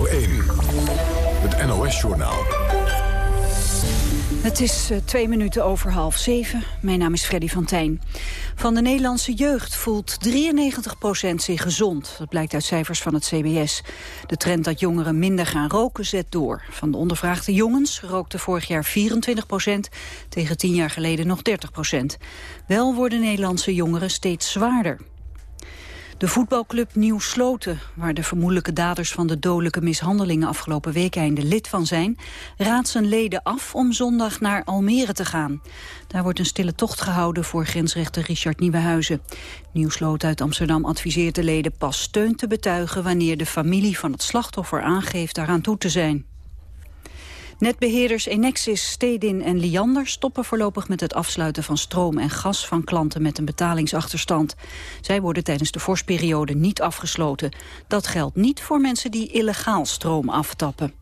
1, het NOS-journaal. Het is eh, twee minuten over half zeven. Mijn naam is Freddy van Tijn. Van de Nederlandse jeugd voelt 93% zich gezond. Dat blijkt uit cijfers van het CBS. De trend dat jongeren minder gaan roken zet door. Van de ondervraagde jongens rookte vorig jaar 24% tegen tien jaar geleden nog 30% Wel worden Nederlandse jongeren steeds zwaarder. De voetbalclub Nieuw Sloten, waar de vermoedelijke daders van de dodelijke mishandelingen afgelopen weekende lid van zijn, raadt zijn leden af om zondag naar Almere te gaan. Daar wordt een stille tocht gehouden voor grensrechter Richard Nieuwenhuizen. Nieuw Sloten uit Amsterdam adviseert de leden pas steun te betuigen wanneer de familie van het slachtoffer aangeeft daaraan toe te zijn. Netbeheerders Enexis, Stedin en Liander stoppen voorlopig met het afsluiten van stroom en gas van klanten met een betalingsachterstand. Zij worden tijdens de vorstperiode niet afgesloten. Dat geldt niet voor mensen die illegaal stroom aftappen.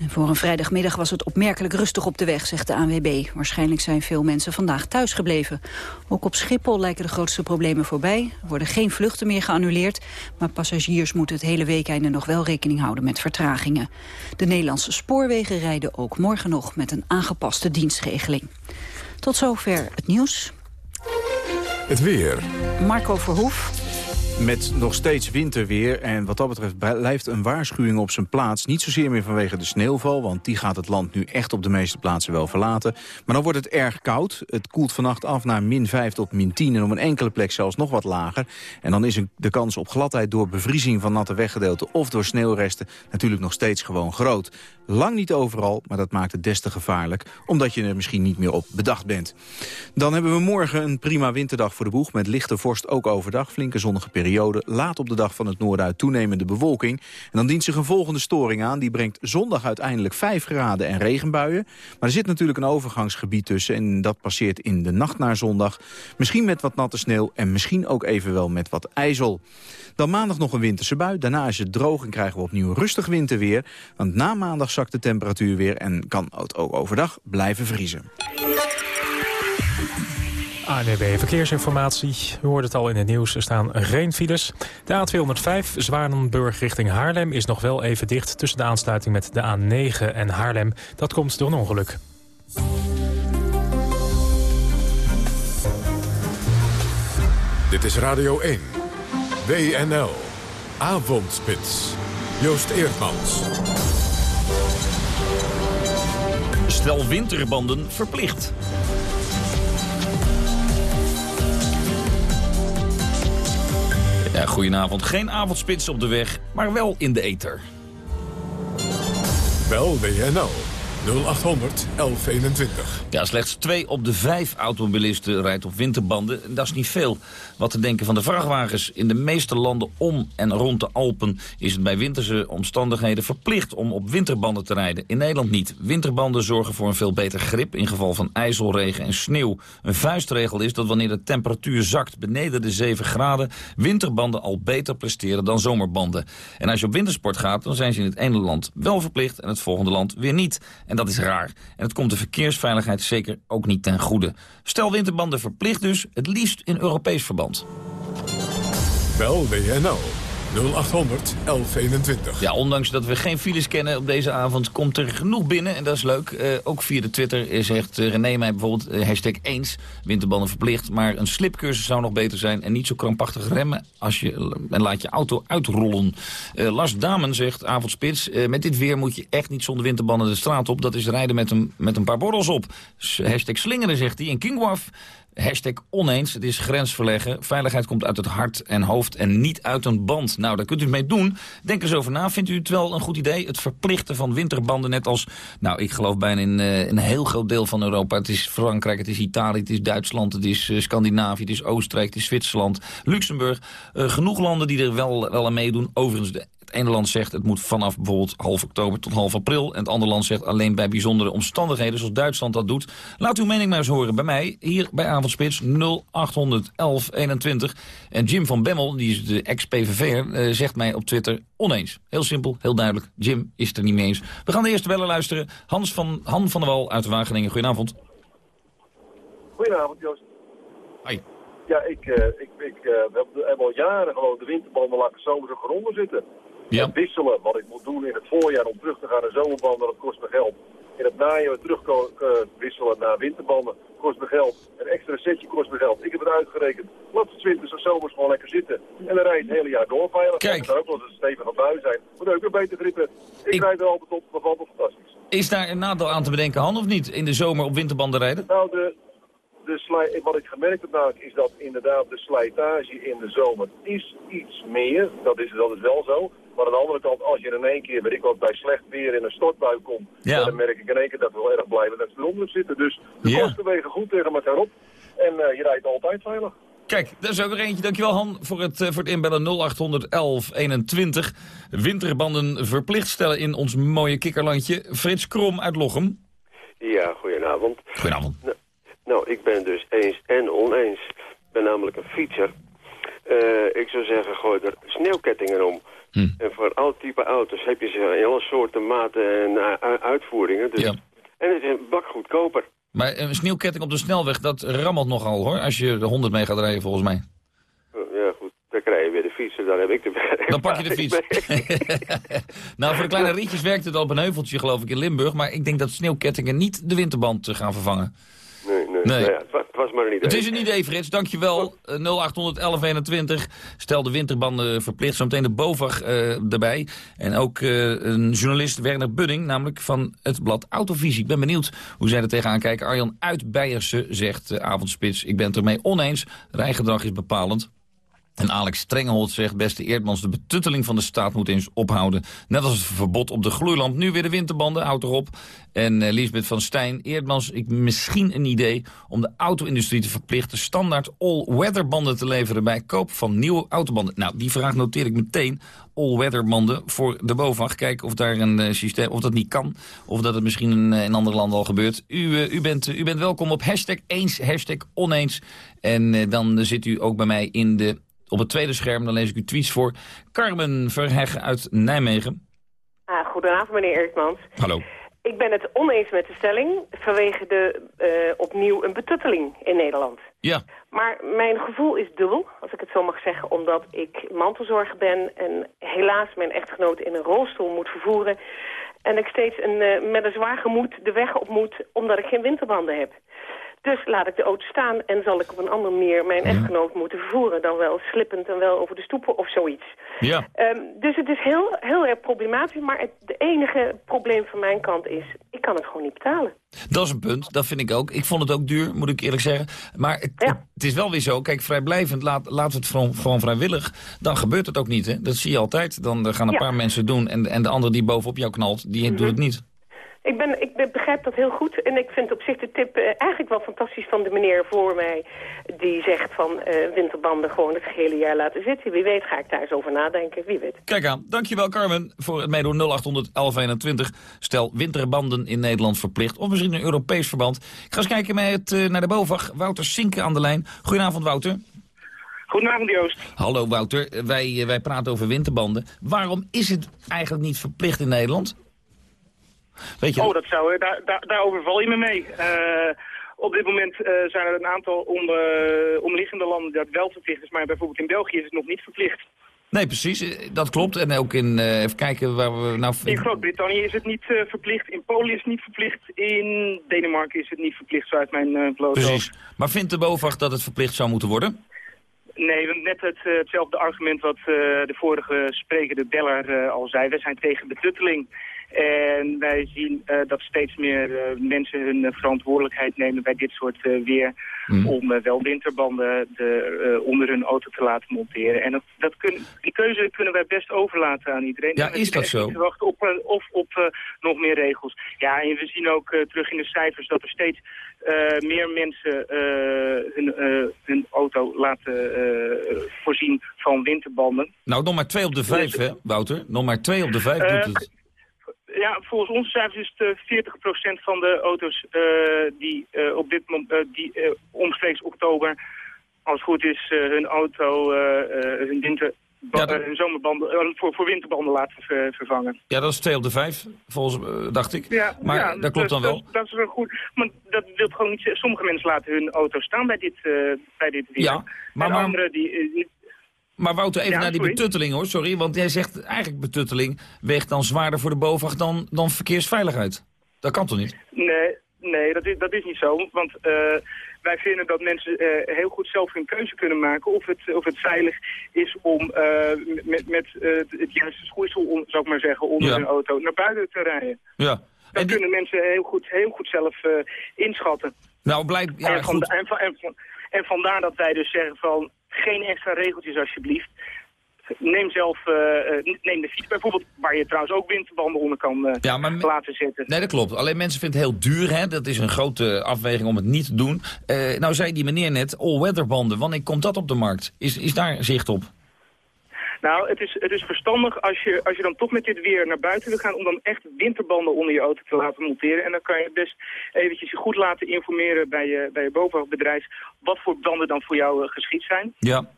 En voor een vrijdagmiddag was het opmerkelijk rustig op de weg, zegt de ANWB. Waarschijnlijk zijn veel mensen vandaag thuisgebleven. Ook op Schiphol lijken de grootste problemen voorbij. Er worden geen vluchten meer geannuleerd... maar passagiers moeten het hele weekende nog wel rekening houden met vertragingen. De Nederlandse spoorwegen rijden ook morgen nog met een aangepaste dienstregeling. Tot zover het nieuws. Het weer. Marco Verhoef. Met nog steeds winterweer en wat dat betreft blijft een waarschuwing op zijn plaats. Niet zozeer meer vanwege de sneeuwval, want die gaat het land nu echt op de meeste plaatsen wel verlaten. Maar dan wordt het erg koud. Het koelt vannacht af naar min 5 tot min 10 en op een enkele plek zelfs nog wat lager. En dan is de kans op gladheid door bevriezing van natte weggedeelten of door sneeuwresten natuurlijk nog steeds gewoon groot. Lang niet overal, maar dat maakt het des te gevaarlijk, omdat je er misschien niet meer op bedacht bent. Dan hebben we morgen een prima winterdag voor de boeg met lichte vorst ook overdag, flinke zonnige periode periode. Laat op de dag van het noorden uit toenemende bewolking. En dan dient zich een volgende storing aan. Die brengt zondag uiteindelijk 5 graden en regenbuien. Maar er zit natuurlijk een overgangsgebied tussen. En dat passeert in de nacht naar zondag. Misschien met wat natte sneeuw en misschien ook even wel met wat ijzel. Dan maandag nog een winterse bui. Daarna is het droog en krijgen we opnieuw rustig winterweer. Want na maandag zakt de temperatuur weer en kan het ook overdag blijven vriezen. ANWB Verkeersinformatie. U hoort het al in het nieuws, er staan geen files. De A205 Zwanenburg richting Haarlem is nog wel even dicht... tussen de aansluiting met de A9 en Haarlem. Dat komt door een ongeluk. Dit is Radio 1. WNL. Avondspits. Joost Eerdmans. Stel winterbanden verplicht. Ja, goedenavond. Geen avondspits op de weg, maar wel in de ether. Bel WNL 0800 1121. Ja, slechts twee op de vijf automobilisten rijdt op winterbanden. Dat is niet veel. Wat te denken van de vrachtwagens. In de meeste landen om en rond de Alpen is het bij winterse omstandigheden verplicht om op winterbanden te rijden. In Nederland niet. Winterbanden zorgen voor een veel beter grip in geval van ijzelregen en sneeuw. Een vuistregel is dat wanneer de temperatuur zakt beneden de 7 graden, winterbanden al beter presteren dan zomerbanden. En als je op wintersport gaat, dan zijn ze in het ene land wel verplicht en het volgende land weer niet. En dat is raar. En het komt de verkeersveiligheid zeker ook niet ten goede. Stel winterbanden verplicht dus, het liefst in Europees verband. Bel WNL 0800 1121. Ja, ondanks dat we geen files kennen op deze avond, komt er genoeg binnen. En dat is leuk. Eh, ook via de Twitter zegt uh, René mij bijvoorbeeld uh, hashtag eens. Winterbanden verplicht. Maar een slipcursus zou nog beter zijn. En niet zo krampachtig remmen als je, en laat je auto uitrollen. Lars Damen zegt, avondspits. met dit weer moet je echt niet zonder winterbanden de straat op. Dat is rijden met een, met een paar borrels op. hashtag slingeren zegt hij. En Kingwaf Hashtag oneens, het is grensverleggen. Veiligheid komt uit het hart en hoofd en niet uit een band. Nou, daar kunt u mee doen. Denk eens over na. Vindt u het wel een goed idee? Het verplichten van winterbanden net als... Nou, ik geloof bijna in uh, een heel groot deel van Europa. Het is Frankrijk, het is Italië, het is Duitsland, het is uh, Scandinavië, het is Oostenrijk, het is Zwitserland, Luxemburg. Uh, genoeg landen die er wel, wel aan meedoen. Overigens, de het ene land zegt het moet vanaf bijvoorbeeld half oktober tot half april. En het andere land zegt alleen bij bijzondere omstandigheden, zoals Duitsland dat doet. Laat uw mening maar eens horen bij mij, hier bij Avondspits 0800 1121. En Jim van Bemmel, die is de ex-PVV'er, uh, zegt mij op Twitter oneens. Heel simpel, heel duidelijk. Jim is het er niet mee eens. We gaan de eerste bellen luisteren. Hans van, Han van der Wal uit Wageningen. Goedenavond. Goedenavond, Joost. Hoi. Ja, ik, uh, ik, ik we hebben al jaren gewoon de winterbanden laten zomer zo geronden zitten. Ja. wisselen, wat ik moet doen in het voorjaar om terug te gaan naar zomerbanden, dat kost me geld. In het najaar terug uh, wisselen naar winterbanden kost me geld. Een extra setje kost me geld. Ik heb het uitgerekend. Laat het winters en zomers gewoon lekker zitten. En dan rijd je het hele jaar door veilig. Kijk. Kan ook wel een stevige bui zijn. Maar ook een beter grip hebt. Ik, ik rijd er altijd op. Dat valt fantastisch. Is daar een nadeel aan te bedenken, Han, of niet? In de zomer op winterbanden rijden? Nou, de, de wat ik gemerkt heb namelijk is dat inderdaad de slijtage in de zomer is iets meer. Dat is, dat is wel zo. Maar aan de andere kant, als je in één keer, weet ik wat, bij slecht weer in een stortbui komt, ja. dan merk ik in één keer dat we wel erg blij dat we eronder zitten. Dus de Ja. kosten wegen goed tegen elkaar op. En uh, je rijdt altijd veilig. Kijk, dat is ook er eentje. Dankjewel Han voor het, uh, voor het inbellen 0800 1121. Winterbanden verplicht stellen in ons mooie kikkerlandje. Frits Krom uit Lochem. Ja, goedenavond. Goedenavond. Nou, nou, ik ben dus eens en oneens. Ik ben namelijk een fietser. Uh, ik zou zeggen, gooi er sneeuwkettingen om. Hm. En voor al type auto's heb je ze in alle soorten, maten en uh, uitvoeringen. Dus, Ja. En het is een bak goedkoper. Maar een sneeuwketting op de snelweg, dat rammelt nogal hoor. Als je de 100 mee gaat rijden volgens mij. Uh, ja, goed. Dan krijg je weer de fietser, daar heb ik de [laughs] Dan pak je de fiets. [laughs] nou, voor de kleine rietjes werkt het al op een heuveltje geloof ik in Limburg. Maar ik denk dat sneeuwkettingen niet de winterband eh, gaan vervangen. Nee. Nou ja, het, was, het was maar een idee. Het is een idee, Frits. Dankjewel. Uh, 0800 1121. Stel de winterbanden verplicht. Zometeen de BOVAG uh, erbij. En ook uh, een journalist, Werner Budding, namelijk van het blad Autovisie. Ik ben benieuwd hoe zij er tegenaan kijken. Arjan uit Beierse zegt, avondspits, ik ben het ermee oneens. Rijgedrag is bepalend. En Alex Strengehold zegt, beste Eerdmans, de betutteling van de staat moet eens ophouden. Net als het verbod op de gloeilamp. Nu weer de winterbanden, houd erop. En uh, Lisbeth van Stijn, Eerdmans, ik misschien een idee om de auto-industrie te verplichten standaard all-weather banden te leveren bij koop van nieuwe autobanden. Nou, die vraag noteer ik meteen. All-weather banden voor de BOVAG. Kijken of daar een uh, systeem, of dat niet kan. Of dat het misschien in, uh, in andere landen al gebeurt. U, u, bent, u bent welkom op hashtag eens, hashtag oneens. En dan zit u ook bij mij in de op het tweede scherm, dan lees ik uw tweets voor. Carmen Verheggen uit Nijmegen. Ah, goedenavond, meneer Erikmans. Hallo. Ik ben het oneens met de stelling vanwege de uh, opnieuw een betutteling in Nederland. Ja. Maar mijn gevoel is dubbel, als ik het zo mag zeggen, omdat ik mantelzorger ben en helaas mijn echtgenoot in een rolstoel moet vervoeren. En ik steeds een, uh, met een zwaar gemoed de weg op moet omdat ik geen winterbanden heb. Dus laat ik de auto staan en zal ik op een andere manier mijn echtgenoot moeten vervoeren. Dan wel slippend en wel over de stoepen of zoiets. Ja. Um, dus het is heel, heel erg problematisch. Maar het de enige probleem van mijn kant is, ik kan het gewoon niet betalen. Dat is een punt, dat vind ik ook. Ik vond het ook duur, moet ik eerlijk zeggen. Maar het, ja. het is wel weer zo, kijk, vrijblijvend, laat, laat het gewoon, gewoon vrijwillig. Dan gebeurt het ook niet, hè. Dat zie je altijd. Dan gaan een ja. paar mensen doen en, en de andere die bovenop jou knalt, die mm -hmm. doet het niet. Ik, ben, ik begrijp dat heel goed. En ik vind op zich de tip uh, eigenlijk wel fantastisch van de meneer voor mij. Die zegt van uh, winterbanden gewoon het gehele jaar laten zitten. Wie weet ga ik daar eens over nadenken. Wie weet. Kijk aan. Dankjewel Carmen voor het meedoen 0800 1121. Stel winterbanden in Nederland verplicht. Of misschien een Europees verband. Ik ga eens kijken met, uh, naar de BOVAG. Wouter Sinke aan de lijn. Goedenavond Wouter. Goedenavond Joost. Hallo Wouter. Wij, wij praten over winterbanden. Waarom is het eigenlijk niet verplicht in Nederland? Weet je oh, dat zou, daar, daar, daar overval je me mee. Uh, op dit moment uh, zijn er een aantal om, uh, omliggende landen dat wel verplicht is. Maar bijvoorbeeld in België is het nog niet verplicht. Nee, precies. Dat klopt. En ook in, uh, even kijken waar we nou... In Groot-Brittannië is het niet uh, verplicht. In Polen is het niet verplicht. In Denemarken is het niet verplicht, zo uit mijn uh, blote Precies. Maar vindt de BOVAG dat het verplicht zou moeten worden? Nee, net het, hetzelfde argument wat de vorige spreker, de beller, al zei. Wij zijn tegen betutteling. En wij zien uh, dat steeds meer uh, mensen hun uh, verantwoordelijkheid nemen bij dit soort weer... Mm. om wel winterbanden de, onder hun auto te laten monteren. En dat, dat kun, die keuze kunnen wij best overlaten aan iedereen. Ja, is dat zo? Te wachten op, of op nog meer regels. Ja, en we zien ook terug in de cijfers dat er steeds meer mensen hun, hun auto laten voorzien van winterbanden. Nou, nog maar twee op de vijf, hè, Wouter? Nog maar twee op de vijf doet het ja, volgens onze cijfers is het uh, 40% van de auto's uh, die uh, op dit moment, die omstreeks oktober, als het goed is, hun auto, hun winter... Ja, dat... zomerbanden, voor, voor winterbanden laten ver, vervangen. Ja, dat is 2 op de 5, volgens, dacht ik. Ja, maar ja, dat klopt dan wel. Dat, dat, is wel goed. Maar dat wil gewoon niet Sommige mensen laten hun auto staan bij dit, bij dit weer. Ja, maar, en maar... anderen die, maar Wouter, even ja, naar die betutteling hoor, sorry. Want jij zegt eigenlijk betutteling weegt dan zwaarder voor de BOVAG dan, dan verkeersveiligheid. Dat kan toch niet? Nee, nee dat, is, dat is niet zo. Want uh, wij vinden dat mensen uh, heel goed zelf hun keuze kunnen maken of het, of het veilig is om uh, met, met het juiste schoeisel, zou ik maar zeggen, onder Ja. hun auto naar buiten te rijden. Ja. Dat kunnen mensen heel goed, heel goed zelf inschatten. Nou, blijkt... Ja, en, van, goed. en, van, en, van, en vandaar dat wij dus zeggen van geen extra regeltjes alsjeblieft. Neem zelf, uh, neem de fiets bijvoorbeeld, waar je trouwens ook winterbanden onder kan uh, Ja, maar laten zetten. Nee, dat klopt. Alleen mensen vinden het heel duur, hè. Dat is een grote afweging om het niet te doen. Eh, nou zei die meneer net, all-weather banden. Wanneer komt dat op de markt? Is, is daar zicht op? Nou, het is, het is verstandig als je, als je dan toch met dit weer naar buiten wil gaan... om dan echt winterbanden onder je auto te laten monteren. En dan kan je best eventjes je goed laten informeren bij je, bij je bovenbedrijf... wat voor banden dan voor jou uh, geschikt zijn. Ja.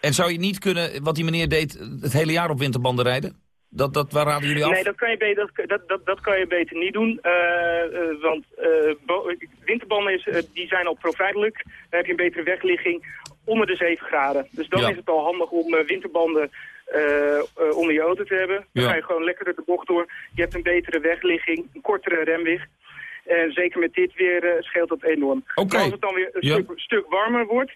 En zou je niet kunnen, wat die meneer deed, het hele jaar op winterbanden rijden? Dat, dat, waar raden jullie af? Nee, dat kan je, beter, dat, dat, dat, dat kan je beter niet doen. Uh, uh, want uh, winterbanden is, die zijn al profijtelijk. Dan heb je een betere wegligging onder de 7 graden. Dus dan Ja. is het al handig om winterbanden onder je auto te hebben. Dan Ja. ga je gewoon lekker de bocht door. Je hebt een betere wegligging, een kortere remwicht. En zeker met dit weer scheelt dat enorm. Als het dan weer een Ja. stuk, stuk warmer wordt...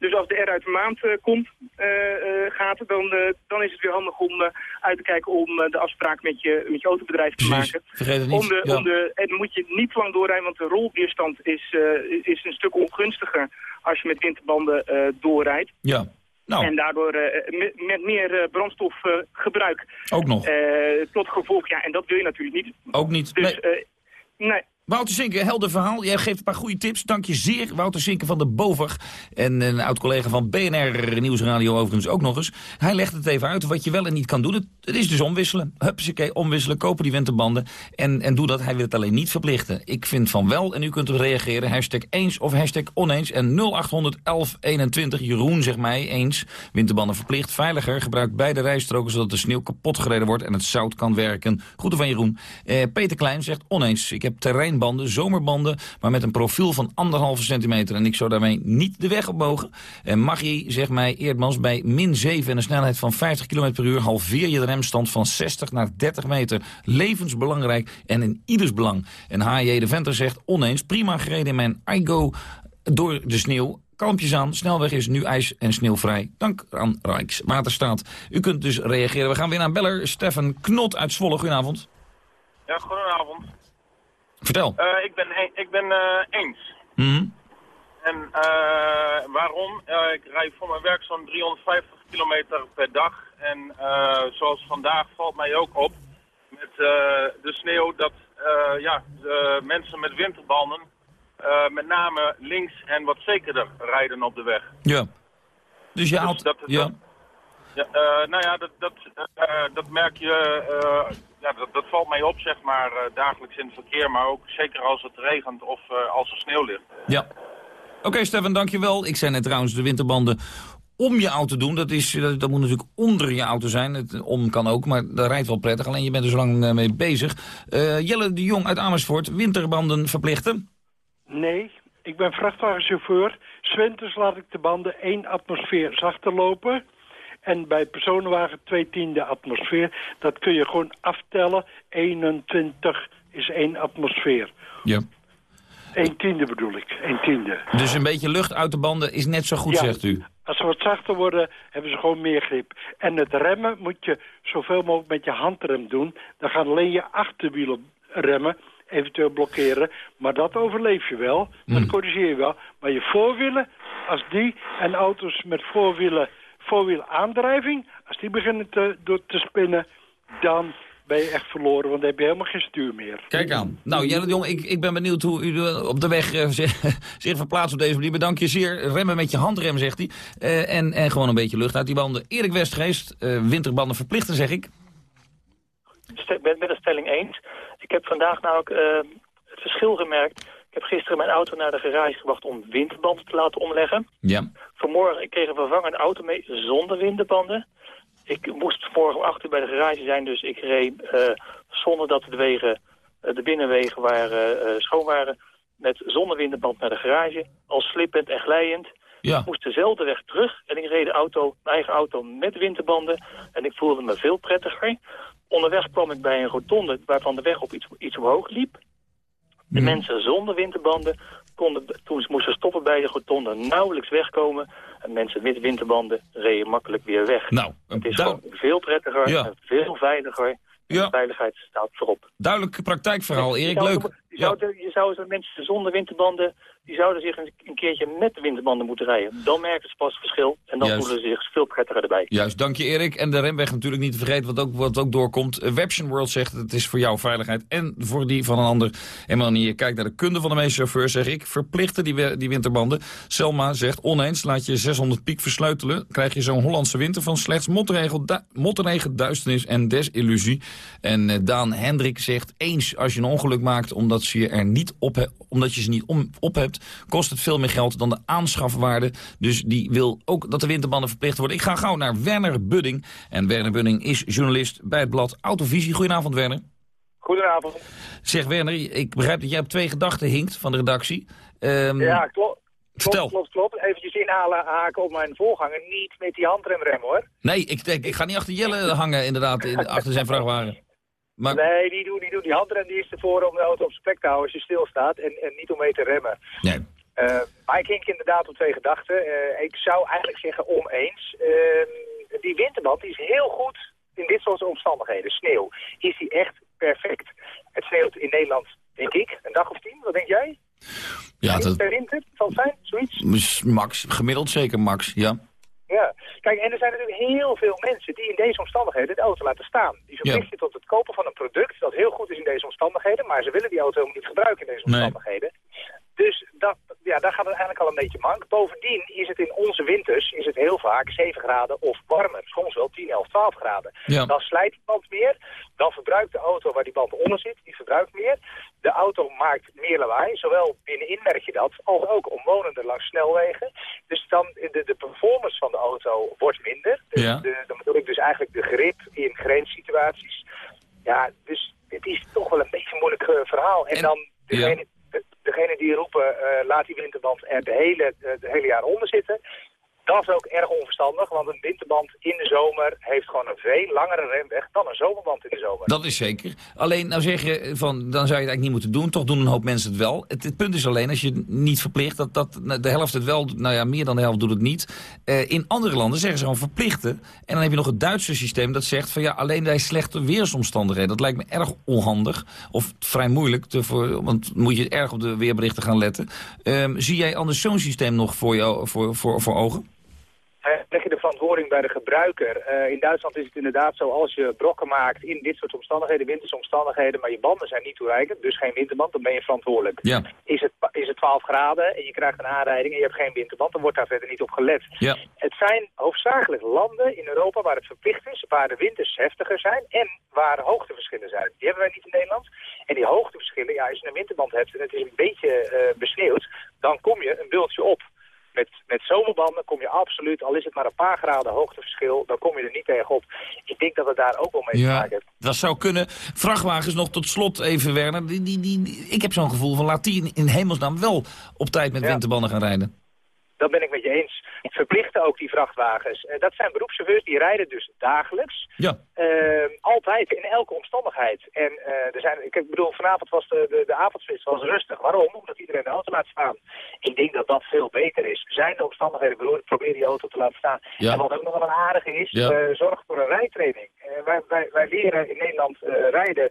Dus als de R uit de maand uh, komt, uh, uh, gaat, dan, dan is het weer handig om uit te kijken om de afspraak met je, met je autobedrijf te Precies. maken. Vergeet het niet. Om de, Ja. om de, en dan moet je niet lang doorrijden, want de rolweerstand is, is een stuk ongunstiger als je met winterbanden doorrijdt. Ja. Nou. En daardoor eh, met, meer eh, brandstofgebruik. Ook nog. Eh, tot gevolg, ja, en dat wil je natuurlijk niet. Ook niet. Dus, Nee. eh, nee. Wouter Zinken, helder verhaal. Jij geeft een paar goede tips. Dank je zeer, Wouter Zinken van de BOVAG. En een oud-collega van BNR Nieuwsradio overigens ook nog eens. Hij legt het even uit wat je wel en niet kan doen. Het, is dus omwisselen. Hupsakee, omwisselen, kopen die winterbanden. En, en doe dat. Hij wil het alleen niet verplichten. Ik vind van wel en u kunt reageren. Hashtag eens of hashtag oneens. En 0800 1121. Jeroen zegt mij eens. Winterbanden verplicht. Veiliger. Gebruik beide rijstroken zodat de sneeuw kapot gereden wordt en het zout kan werken. Groeten van Jeroen. Eh, Peter Klein zegt oneens. Ik heb terreinbanden, zomerbanden, maar met een profiel van anderhalve centimeter. En ik zou daarmee niet de weg op mogen. En Maggie zegt mij Eerdmans, bij min 7 en een snelheid van 50 km per uur... halveer je de remstand van 60 naar 30 meter. Levensbelangrijk en in ieders belang. En H.J. de Venter zegt oneens. Prima gereden in mijn iGo door de sneeuw. Kalmpjes aan, snelweg is nu ijs- en sneeuwvrij. Dank aan Rijkswaterstaat. U kunt dus reageren. We gaan weer naar beller Stefan Knot uit Zwolle. Goedenavond. Ja, goedenavond. Vertel. Eh, ik ben, ik ben eh, eens. Mhm. En eh, waarom? Ik rijd voor mijn werk zo'n 350 kilometer per dag. En zoals vandaag valt mij ook op met de sneeuw dat ja, de mensen met winterbanden met name links en wat zekerder rijden op de weg. Ja. Dus je haalt... dat, ja. Ja, eh, nou ja, dat, dat, dat merk je, ja, dat, dat valt mij op, zeg maar, eh, dagelijks in het verkeer. Maar ook zeker als het regent of eh, als er sneeuw ligt. Ja. Oké, Stefan, dankjewel. Ik zei net trouwens de winterbanden om je auto doen. Dat, is, dat, dat moet natuurlijk onder je auto zijn. Het om kan ook, maar dat rijdt wel prettig. Alleen je bent er zo lang eh, mee bezig. Eh, Jelle de Jong uit Amersfoort, winterbanden verplichten? Nee, ik ben vrachtwagenchauffeur. Zwinters laat ik de banden 1 atmosfeer zachter lopen. En bij personenwagen 2 tiende atmosfeer. Dat kun je gewoon aftellen. 21 is 1 atmosfeer. Ja. 1 tiende bedoel ik, 1 tiende. Dus een beetje lucht uit de banden is net zo goed, Ja. zegt u? Als ze wat zachter worden, hebben ze gewoon meer grip. En het remmen moet je zoveel mogelijk met je handrem doen. Dan gaan alleen je achterwielen remmen, eventueel blokkeren. Maar dat overleef je wel, dat corrigeer je wel. Maar je voorwielen, als die en auto's met voorwielen, voorwielaandrijving... als die beginnen te, door te spinnen, dan ben je echt verloren. Want dan heb je helemaal geen stuur meer. Kijk aan. Nou, Jelle de Jong, ik, ik ben benieuwd hoe u eh, op de weg eh, zich, [laughs] zich verplaatst op deze manier. Bedank je zeer. Remmen met je handrem, zegt hij. Eh, en, en gewoon een beetje lucht uit die banden. Erik Westgeest, eh, winterbanden verplichten, zeg ik. Ik ben met de stelling eens. Ik heb vandaag nou ook eh, het verschil gemerkt. Ik heb gisteren mijn auto naar de garage gebracht om winterbanden te laten omleggen. Ja. Vanmorgen ik kreeg een vervangende auto mee zonder winterbanden. Ik moest vanmorgen om 8 uur bij de garage zijn, dus ik reed eh, zonder dat de wegen, eh, de binnenwegen waren, eh, schoon waren, met zonder winterband naar de garage. Al slippend en glijend. Ja. Ik moest dezelfde weg terug en ik reed de auto, mijn eigen auto met winterbanden. En ik voelde me veel prettiger. Onderweg kwam ik bij een rotonde waarvan de weg op iets, iets omhoog liep. De mensen zonder winterbanden konden, toen ze moesten stoppen bij de rotonde, nauwelijks wegkomen. En mensen met winterbanden reden makkelijk weer weg. Nou, het is gewoon veel prettiger Ja. en veel veiliger. Ja. de veiligheid staat voorop. Duidelijk praktijkverhaal, Erik. Leuk. Je zou, je zou mensen zonder winterbanden, die zouden zich een, keertje met de winterbanden moeten rijden. Dan merken ze pas het verschil en dan Juist. voelen ze zich veel prettiger erbij. Juist, dank je Erik. En de remweg natuurlijk niet te vergeten, wat ook, wat ook doorkomt. Webtion World zegt het is voor jouw veiligheid en voor die van een ander. En wanneer je kijkt naar de kunde van de meeste chauffeurs, zeg ik, verplichten die, die winterbanden. Selma zegt oneens, laat je 600 piek versleutelen. Krijg je zo'n Hollandse winter van slechts du- motorregen, duisternis en desillusie. En eh, Daan Hendrik zegt eens, als je een ongeluk maakt omdat, ze je er niet op omdat je ze niet om, op hebt, kost het veel meer geld dan de aanschafwaarde. Dus die wil ook dat de winterbanden verplicht worden. Ik ga gauw naar Werner Budding. En Werner Budding is journalist bij het blad Autovisie. Goedenavond Werner. Goedenavond. Zeg Werner, ik begrijp dat jij op twee gedachten hinkt van de redactie. Ehm, Ja, klopt. Vertel. Klopt, klopt, klopt. Eventjes inhalen, haken op mijn voorganger. Niet met die handremrem, hoor. Nee, ik, denk, ik ga niet achter Jelle hangen inderdaad, in, achter zijn vrachtwagen. Maar, Nee, die doe, die doe. Die handrem die is ervoor om de auto op zijn plek te houden als je stilstaat. En, en niet om mee te remmen. Nee. Eh, maar ik hink inderdaad op twee gedachten. Eh, ik zou eigenlijk zeggen oneens. Ehm, die winterband die is heel goed in dit soort omstandigheden. Sneeuw. Is die echt perfect. Het sneeuwt in Nederland, denk ik, een dag of tien. Wat denk jij? ja, dat, Per winter? Zal het zijn? Zoiets? max, gemiddeld zeker max, ja. Ja, Kijk, en er zijn natuurlijk heel veel mensen die in deze omstandigheden de auto laten staan. Die verplichten tot het kopen van een product dat heel goed is in deze omstandigheden, maar ze willen die auto helemaal niet gebruiken in deze omstandigheden. Dus dat, daar gaat het eigenlijk al een beetje mank. Bovendien is het in onze winters is het heel vaak 7 graden of warmer. Soms wel 10, 11, 12 graden. Ja. Dan slijt die band meer. Dan verbruikt de auto waar die band onder zit, die verbruikt meer. De auto maakt meer lawaai. Zowel binnenin merk je dat, als ook omwonenden langs snelwegen. Dus dan de, de performance van de auto wordt minder. Dus Ja. de, dan bedoel ik dus eigenlijk de grip in grenssituaties. Ja, dus het is toch wel een beetje een moeilijk eh, verhaal. En, dan degene, de- degene die roepen, eh, laat die winterband er de hele, eh, de hele jaar onder zitten. Dat is ook erg onverstandig, want een winterband in de zomer heeft gewoon een veel langere remweg dan een zomerband in de zomer. Dat is zeker. Alleen, nou zeg je, van, dan zou je het eigenlijk niet moeten doen. Toch doen een hoop mensen het wel. Het, punt is alleen, als je niet verplicht, dat, dat de helft het wel. Nou ja, meer dan de helft doet het niet. Eh, in andere landen zeggen ze gewoon verplichten. En dan heb je nog het Duitse systeem dat zegt van ja, alleen bij slechte weersomstandigheden. Dat lijkt me erg onhandig. Of vrij moeilijk, te, voor, want moet je erg op de weerberichten gaan letten. Ehm, zie jij anders zo'n systeem nog voor, jou, voor, voor, voor ogen? Leg je de verantwoording bij de gebruiker. Eh, in Duitsland is het inderdaad zo, als je brokken maakt in dit soort omstandigheden, winterse omstandigheden, maar je banden zijn niet toereikend, dus geen winterband, dan ben je verantwoordelijk. Ja. Is het, is het 12 graden en je krijgt een aanrijding en je hebt geen winterband, dan wordt daar verder niet op gelet. Ja. Het zijn hoofdzakelijk landen in Europa waar het verplicht is, waar de winters heftiger zijn en waar hoogteverschillen zijn. Die hebben wij niet in Nederland. En die hoogteverschillen, ja, als je een winterband hebt en het is een beetje eh, besneeuwd, dan kom je een bultje op. Met, met zomerbanden kom je absoluut, al is het maar een paar graden hoogteverschil, dan kom je er niet tegenop. Ik denk dat het daar ook wel mee te maken heeft. dat zou kunnen. Vrachtwagens nog tot slot even, Werner. Die, die, die, ik heb zo'n gevoel van laat die in, in hemelsnaam wel op tijd met winterbanden gaan rijden. Dat ben ik met je eens. Verplichten ook die vrachtwagens. Eh, dat zijn beroepschauffeurs, die rijden dus dagelijks. Ja. Eh, altijd, in elke omstandigheid. En eh, er zijn, ik bedoel, vanavond was de, de, de avondspits was rustig. Waarom? Omdat iedereen de auto laat staan. Ik denk dat dat veel beter is. Zijn de omstandigheden bedoeld, probeer die auto te laten staan. Ja. En wat ook nog wel een aardige is, Ja. eh, zorg voor een rijtraining. Eh, wij, wij, wij leren in Nederland rijden.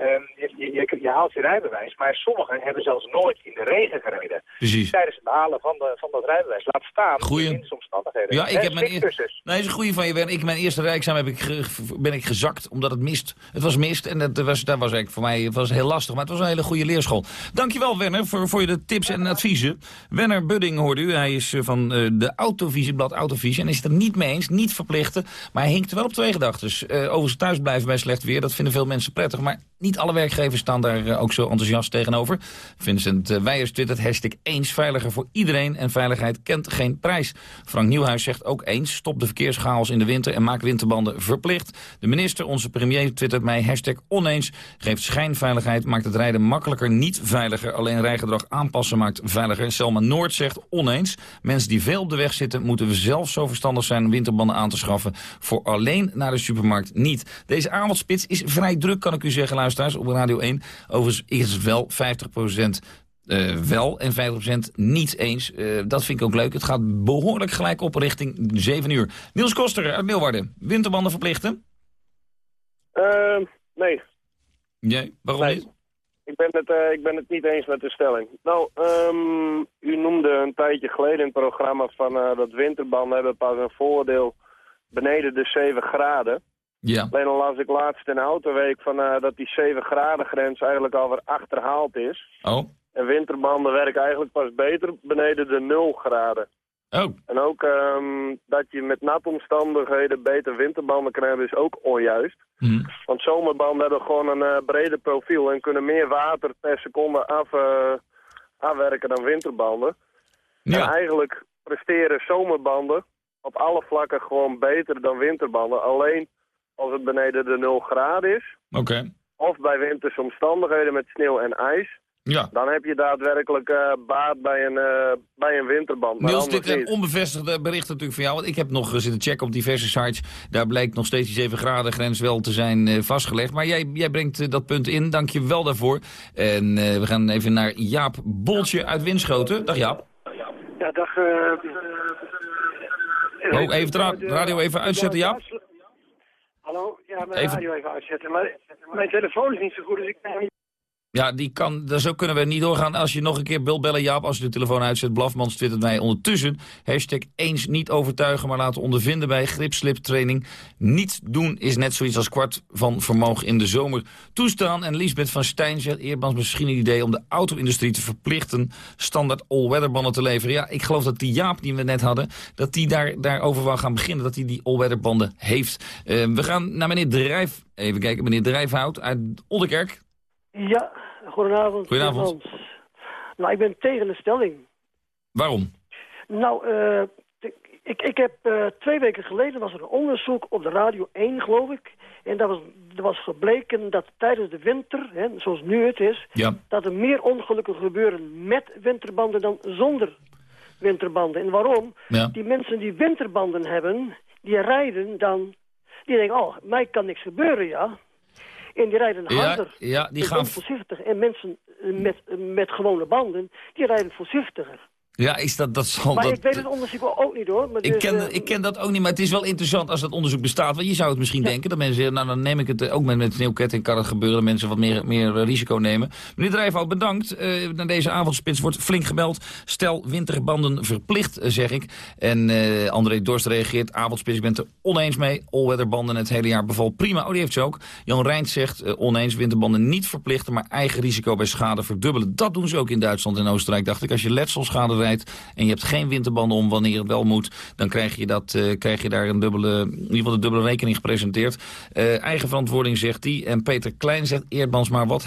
Ehm, je, je, je, je haalt je rijbewijs, maar sommigen hebben zelfs nooit in de regen gereden. Precies. Tijdens het behalen van, de, van dat rijbewijs. Laat staan Goeie. in omstandigheden. Ja, ik heb mijn, eer- cursus. nee, dat is een goede van je. Ik, mijn eerste rijexamen heb ik ge- ben ik gezakt, omdat het mist. Het was mist en het was, dat was eigenlijk voor mij het was heel lastig. Maar het was een hele goede leerschool. Dankjewel, Werner, voor, voor de tips en adviezen. Werner Budding hoorde u. Hij is eh, van eh, de Autovisieblad Autovisie. En is het er niet mee eens, niet verplichten. Maar hij hinkt wel op twee gedachten. Dus, eh, overigens thuis blijven bij slecht weer, dat vinden veel mensen prettig. Maar niet alle werkgevers staan daar eh, ook zo enthousiast tegenover. Vincent uh, Weijers twittert hashtag eens veiliger voor iedereen en veiligheid kent geen prijs. Frank Nieuwhuis zegt ook eens stop de verkeerschaos in de winter en maak winterbanden verplicht. De minister, onze premier, twittert mij hashtag oneens. Geeft schijnveiligheid, maakt het rijden makkelijker, niet veiliger. Alleen rijgedrag aanpassen maakt veiliger. Selma Noord zegt oneens. Mensen die veel op de weg zitten moeten we zelf zo verstandig zijn winterbanden aan te schaffen. Voor alleen naar de supermarkt niet. Deze avondspits is vrij druk, kan ik u zeggen, luisteraars, op Radio 1. Overigens is het wel 50% eh, wel en 50% niet eens. Eh, dat vind ik ook leuk. Het gaat behoorlijk gelijk op richting 7 uur. Niels Koster uit Leeuwarden. Winterbanden verplichten? Ehm, nee. Nee, waarom Nee. niet? Ik ben, het, eh, ik ben het niet eens met de stelling. Nou, ehm, u noemde een tijdje geleden in het programma van eh, dat winterbanden hebben pas een voordeel beneden de 7 graden. Ja. Alleen al las ik laatst in de autoweek van, eh, dat die 7 graden grens eigenlijk alweer achterhaald is. Oh. En winterbanden werken eigenlijk pas beter beneden de 0 graden. Oh. En ook ehm, dat je met natomstandigheden beter winterbanden hebben is ook onjuist. Want zomerbanden hebben gewoon een eh, breder profiel en kunnen meer water per seconde af, eh, afwerken dan winterbanden. En eigenlijk presteren zomerbanden op alle vlakken gewoon beter dan winterbanden. Alleen als het beneden de 0 graden is, Oké. of bij winterse omstandigheden met sneeuw en ijs, Ja. dan heb je daadwerkelijk eh, baat bij een, eh, bij een winterband. Maar Niels, dit een niet. onbevestigde bericht natuurlijk van jou. Want ik heb nog eh, zitten checken op diverse sites. Daar blijkt nog steeds die 7 graden grens wel te zijn eh, vastgelegd. Maar jij, jij brengt eh, dat punt in. Dank je wel daarvoor. En eh, we gaan even naar Jaap Boltje uit Winschoten. Dag Jaap. Ja, dag. eh, Oh, even de ra- radio even uitzetten, Jaap. Hallo? Ja, mijn Even- radio even uitzetten. Maar mijn telefoon is niet zo goed, dus ik kan niet... Ja, die kan, zo kunnen we niet doorgaan. Als je nog een keer belt bellen, Jaap, als je de telefoon uitzet. Blafmans twittert mij ondertussen. Hashtag eens niet overtuigen, maar laten ondervinden bij gripslip training. Niet doen is net zoiets als kwart van vermogen in de zomer toestaan. En Liesbeth van Stijn zegt eerbans misschien een idee om de auto-industrie te verplichten standaard all-weather te leveren. Ja, ik geloof dat die Jaap die we net hadden, dat die daar, daarover wil gaan beginnen. Dat hij die, all-weather heeft. Uh, we gaan naar meneer Drijf, even kijken, meneer Drijfhout uit Olderkerk. Ja, goedenavond. Goedenavond. Nou, ik ben tegen de stelling. Waarom? Nou, uh, ik, ik heb uh, twee weken geleden was er een onderzoek op de Radio 1, geloof ik. En dat was, er was gebleken dat tijdens de winter, hè, zoals nu het is... Ja. dat er meer ongelukken gebeuren met winterbanden dan zonder winterbanden. En waarom? Ja. Die mensen die winterbanden hebben, die rijden dan... Die denken, oh, mij kan niks gebeuren, ja. En die rijden harder. Ja, ja die gaan... voorzichtig. En mensen met, met gewone banden, die rijden voorzichtiger. Ja, is dat, dat zal... Maar dat, ik weet het onderzoek ook niet hoor. Maar ik, dus, ken, uh, ik ken dat ook niet, maar het is wel interessant als dat onderzoek bestaat. Want je zou het misschien denken dat mensen zeggen... nou, dan neem ik het ook met, met sneeuwketting kan het gebeuren... dat mensen wat meer, meer risico nemen. Meneer Drijfhout, bedankt. Uh, naar deze avondspits wordt flink gebeld. Stel winterbanden verplicht, zeg ik. En André Dorst reageert. Avondspits, ik ben het er oneens mee. Allweatherbanden het hele jaar bevalt prima. Oh, die heeft ze ook. Jan Rijns zegt oneens winterbanden niet verplichten... maar eigen risico bij schade verdubbelen. Dat doen ze ook in Duitsland en Oostenrijk, dacht ik. Als je letselschade en je hebt geen winterbanden om wanneer het wel moet... dan krijg je, dat, uh, krijg je daar een dubbele, in ieder geval de dubbele rekening gepresenteerd. Uh, eigen verantwoording zegt hij. En Peter Klein zegt, Eerdmans, maar wat,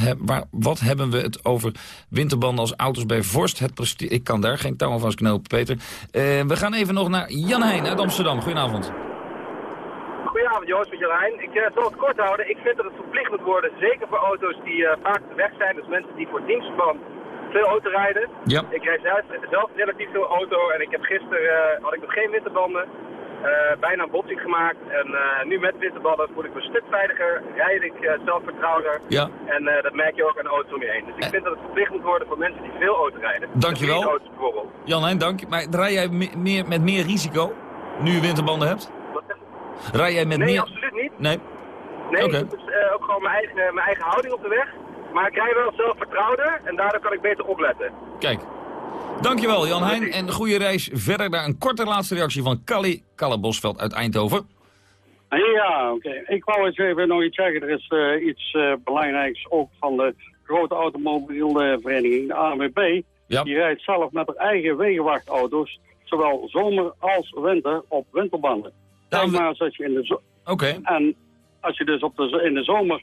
wat hebben we het over winterbanden als auto's bij vorst? Het ik kan daar geen touw vast knopen, Peter. Uh, we gaan even nog naar Jan Heijn uit Amsterdam. Goedenavond. Goedenavond Joost met Jan Heijn. Ik uh, zal het kort houden. Ik vind dat het verplicht moet worden, zeker voor auto's die vaak te weg zijn. Dus mensen die voor dienstverband veel auto rijden. Ja. Ik rijd zelf, zelf relatief veel auto en ik heb gisteren uh, had ik nog geen winterbanden. Uh, bijna een botsing gemaakt. En uh, nu met winterbanden voel ik me een stuk veiliger, rijd ik zelfvertrouwder. Ja. En dat merk je ook aan de auto's om je heen. Dus ik vind dat het verplicht moet worden voor mensen die veel auto rijden. Dankjewel. Auto's bijvoorbeeld. Jan Heijn, dank. Maar rij jij meer, met meer risico, nu je winterbanden hebt? Rij jij met nee, meer... absoluut niet. Nee? Nee, okay. het is ook gewoon mijn eigen, mijn eigen houding op de weg. Maar ik rij wel zelfvertrouwder en daardoor kan ik beter opletten. Kijk. Dankjewel Jan Heijn en goede reis verder naar een korte laatste reactie van Callie Kalle Bosveld uit Eindhoven. Ja, oké. Okay. Ik wou eens even nog iets zeggen. Er is uh, iets uh, belangrijks ook van de grote automobielvereniging, de ANWB. Ja. Die rijdt zelf met haar eigen wegenwachtauto's, zowel zomer als winter, op winterbanden. Kijk maar eens als je in de zo okay. En als je dus op de, in de zomer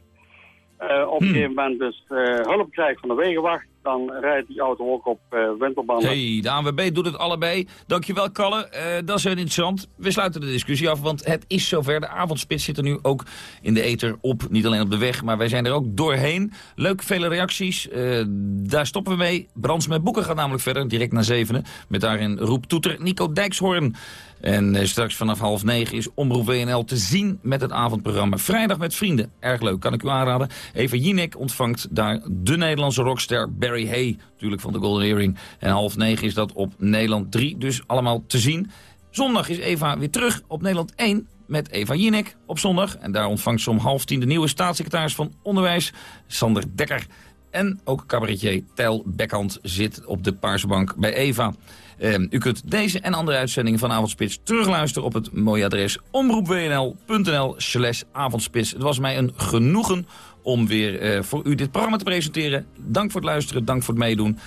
op een Hmm. gegeven moment dus hulp krijgt van de wegenwacht, dan rijdt die auto ook op uh, winterbanden. Hey, de ANWB doet het allebei. Dankjewel, Kalle. Uh, dat is heel interessant. We sluiten de discussie af, want het is zover. De avondspits zit er nu ook in de ether op. Niet alleen op de weg, maar wij zijn er ook doorheen. Leuk, vele reacties. Uh, daar stoppen we mee. Brands met boeken gaat namelijk verder, direct naar zevenen. Met daarin roeptoeter Nico Dijkshoorn. En straks vanaf half negen is Omroep WNL te zien met het avondprogramma. Vrijdag met vrienden. Erg leuk, kan ik u aanraden. Eva Jinek ontvangt daar de Nederlandse rockster Barry Hay. Natuurlijk van de Golden Earring. En half negen is dat op Nederland 3. Dus allemaal te zien. Zondag is Eva weer terug op Nederland 1 met Eva Jinek op zondag. En daar ontvangt ze om half tien de nieuwe staatssecretaris van Onderwijs, Sander Dekker. En ook cabaretier Tijl Bekhand zit op de paarse bank bij Eva. Uh, u kunt deze en andere uitzendingen van Avondspits terugluisteren op het mooie adres omroepwnl.nl slash avondspits. Het was mij een genoegen om weer uh, voor u dit programma te presenteren. Dank voor het luisteren, dank voor het meedoen.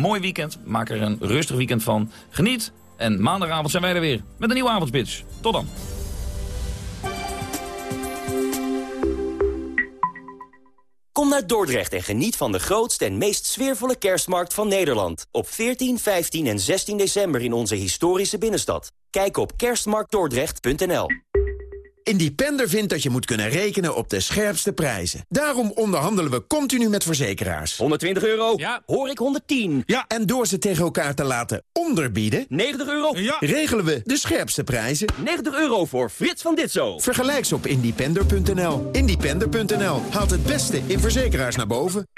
Mooi weekend, maak er een rustig weekend van. Geniet en maandagavond zijn wij er weer met een nieuwe Avondspits. Tot dan. Kom naar Dordrecht en geniet van de grootste en meest sfeervolle kerstmarkt van Nederland. Op 14, 15 en 16 december in onze historische binnenstad. Kijk op kerstmarktdordrecht.nl Independer vindt dat je moet kunnen rekenen op de scherpste prijzen. Daarom onderhandelen we continu met verzekeraars. 120 euro? Ja. Hoor ik 110? Ja. En door ze tegen elkaar te laten onderbieden... 90 euro? Ja. Regelen we de scherpste prijzen. 90 euro voor Frits van Ditzo. Vergelijk ze op independer.nl. Independer.nl haalt het beste in verzekeraars naar boven.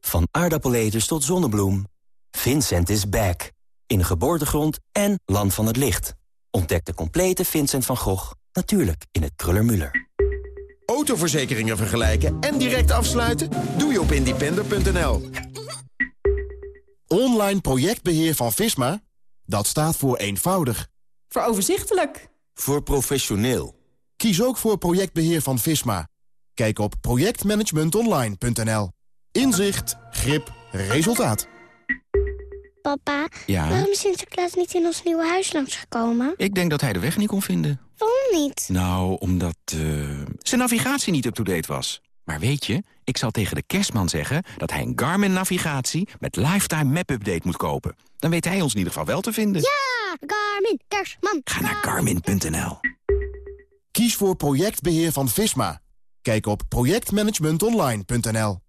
Van aardappeleters tot zonnebloem. Vincent is back. In de geboortegrond en land van het licht. Ontdek de complete Vincent van Gogh Natuurlijk in het Kruller-Müller. Autoverzekeringen vergelijken en direct afsluiten? Doe je op independer.nl. Online projectbeheer van Visma? Dat staat voor eenvoudig. Voor overzichtelijk. Voor professioneel. Kies ook voor projectbeheer van Visma. Kijk op projectmanagementonline.nl. Inzicht, grip, resultaat. Papa, Ja? waarom is Sinterklaas niet in ons nieuwe huis langsgekomen? Ik denk dat hij de weg niet kon vinden. Waarom niet? Nou, omdat eh, zijn navigatie niet up-to-date was. Maar weet je, ik zal tegen de kerstman zeggen... dat hij een Garmin-navigatie met Lifetime Map-update moet kopen. Dan weet hij ons in ieder geval wel te vinden. Ja, Garmin, kerstman. Ga naar Garmin.nl. Kies voor projectbeheer van Visma. Kijk op projectmanagementonline.nl.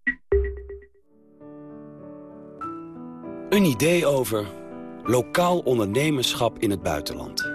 Een idee over lokaal ondernemerschap in het buitenland.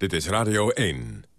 Dit is Radio 1.